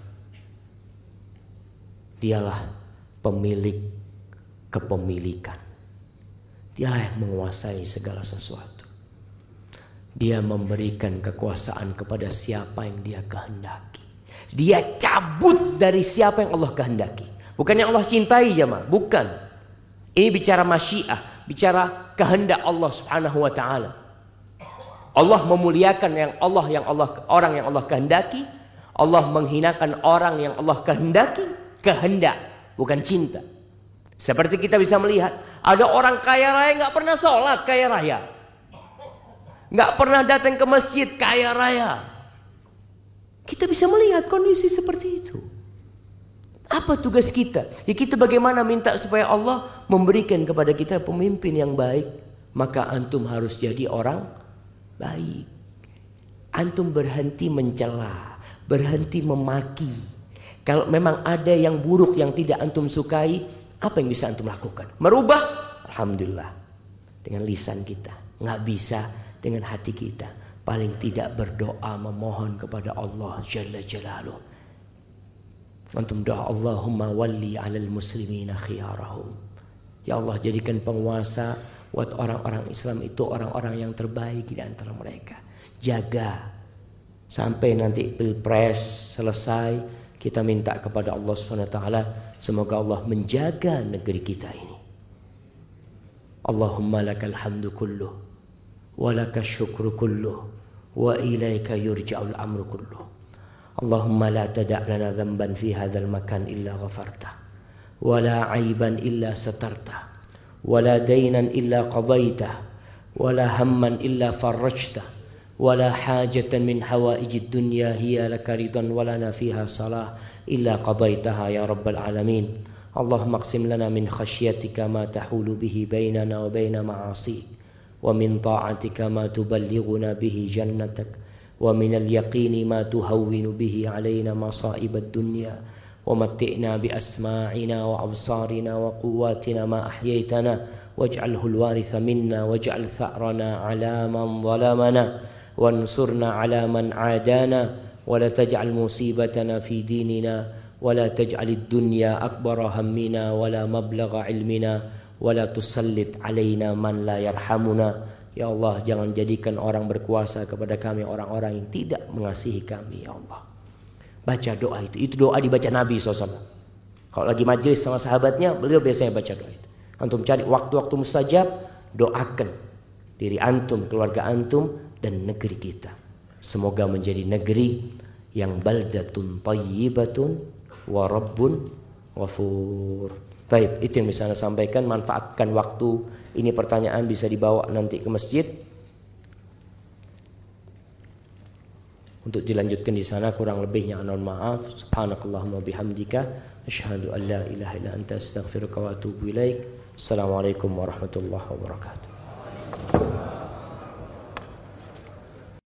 dialah pemilik kepemilikan. Dialah yang menguasai segala sesuatu. Dia memberikan kekuasaan kepada siapa yang dia kehendaki. Dia cabut dari siapa yang Allah kehendaki. Bukan yang Allah cintai jemaah, bukan. Ini bicara masyiah, bicara kehendak Allah Subhanahu wa taala. Allah memuliakan yang Allah yang Allah orang yang Allah kehendaki, Allah menghinakan orang yang Allah kehendaki, kehendak bukan cinta. Seperti kita bisa melihat, ada orang kaya raya nggak pernah sholat kaya raya, nggak pernah datang ke masjid kaya raya. Kita bisa melihat kondisi seperti itu. Apa tugas kita? Ya kita bagaimana minta supaya Allah memberikan kepada kita pemimpin yang baik. Maka antum harus jadi orang baik. Antum berhenti mencela, berhenti memaki. Kalau memang ada yang buruk yang tidak antum sukai, apa yang bisa antum lakukan? Merubah? Alhamdulillah. Dengan lisan kita. Nggak bisa dengan hati kita. Paling tidak berdoa memohon kepada Allah Jalla Jalaluh Antum doa Allahumma walli alal muslimina khiyarahum. Ya Allah jadikan penguasa buat orang-orang Islam itu orang-orang yang terbaik di antara mereka. Jaga sampai nanti pilpres selesai Kita minta kepada Allah SWT Semoga Allah menjaga negeri kita ini. Allahumma lakal hamdu kullu Walaka syukru kullu Wa ilaika yurja'ul amru kullu Allahumma la tada' lana dhanban fi hadzal makan illa ghafarta wa la aiban illa satarta wa la daynan illa qadaita wa la hamman illa farrajtah. ولا حاجة من حوائج الدنيا هي لك رضا ولنا فيها صلاة إلا قضيتها يا رب العالمين. اللهم اقسم لنا من خشيتك ما تحول به بيننا وبين معاصيك ومن طاعتك ما تبلغنا به جنتك ومن اليقين ما تهون به علينا مصائب الدنيا. ومتئنا بأسماعنا وأبصارنا وقواتنا ما أحييتنا واجعله الوارث منا واجعل ثأرنا على من ظلمنا. وانصرنا على من عادانا ولا تجعل مصيبتنا في ديننا ولا تجعل الدنيا أكبر همنا ولا مبلغ علمنا ولا تسلط علينا من لا يرحمنا Ya Allah jangan jadikan orang berkuasa kepada kami orang-orang yang tidak mengasihi kami ya Allah. Baca doa itu. Itu doa dibaca Nabi SAW. Kalau lagi majelis sama sahabatnya beliau biasanya baca doa itu. Antum cari waktu-waktu mustajab doakan diri antum, keluarga antum dan negeri kita. Semoga menjadi negeri yang baldatun tayyibatun wa rabbun ghafur. Baik, itu yang bisa saya sampaikan. Manfaatkan waktu. Ini pertanyaan bisa dibawa nanti ke masjid. Untuk dilanjutkan di sana kurang lebihnya anon maaf. Subhanakallahumma bihamdika. Asyhadu an la ilaha illa anta astaghfiruka wa atubu ilaik. Assalamualaikum warahmatullahi wabarakatuh.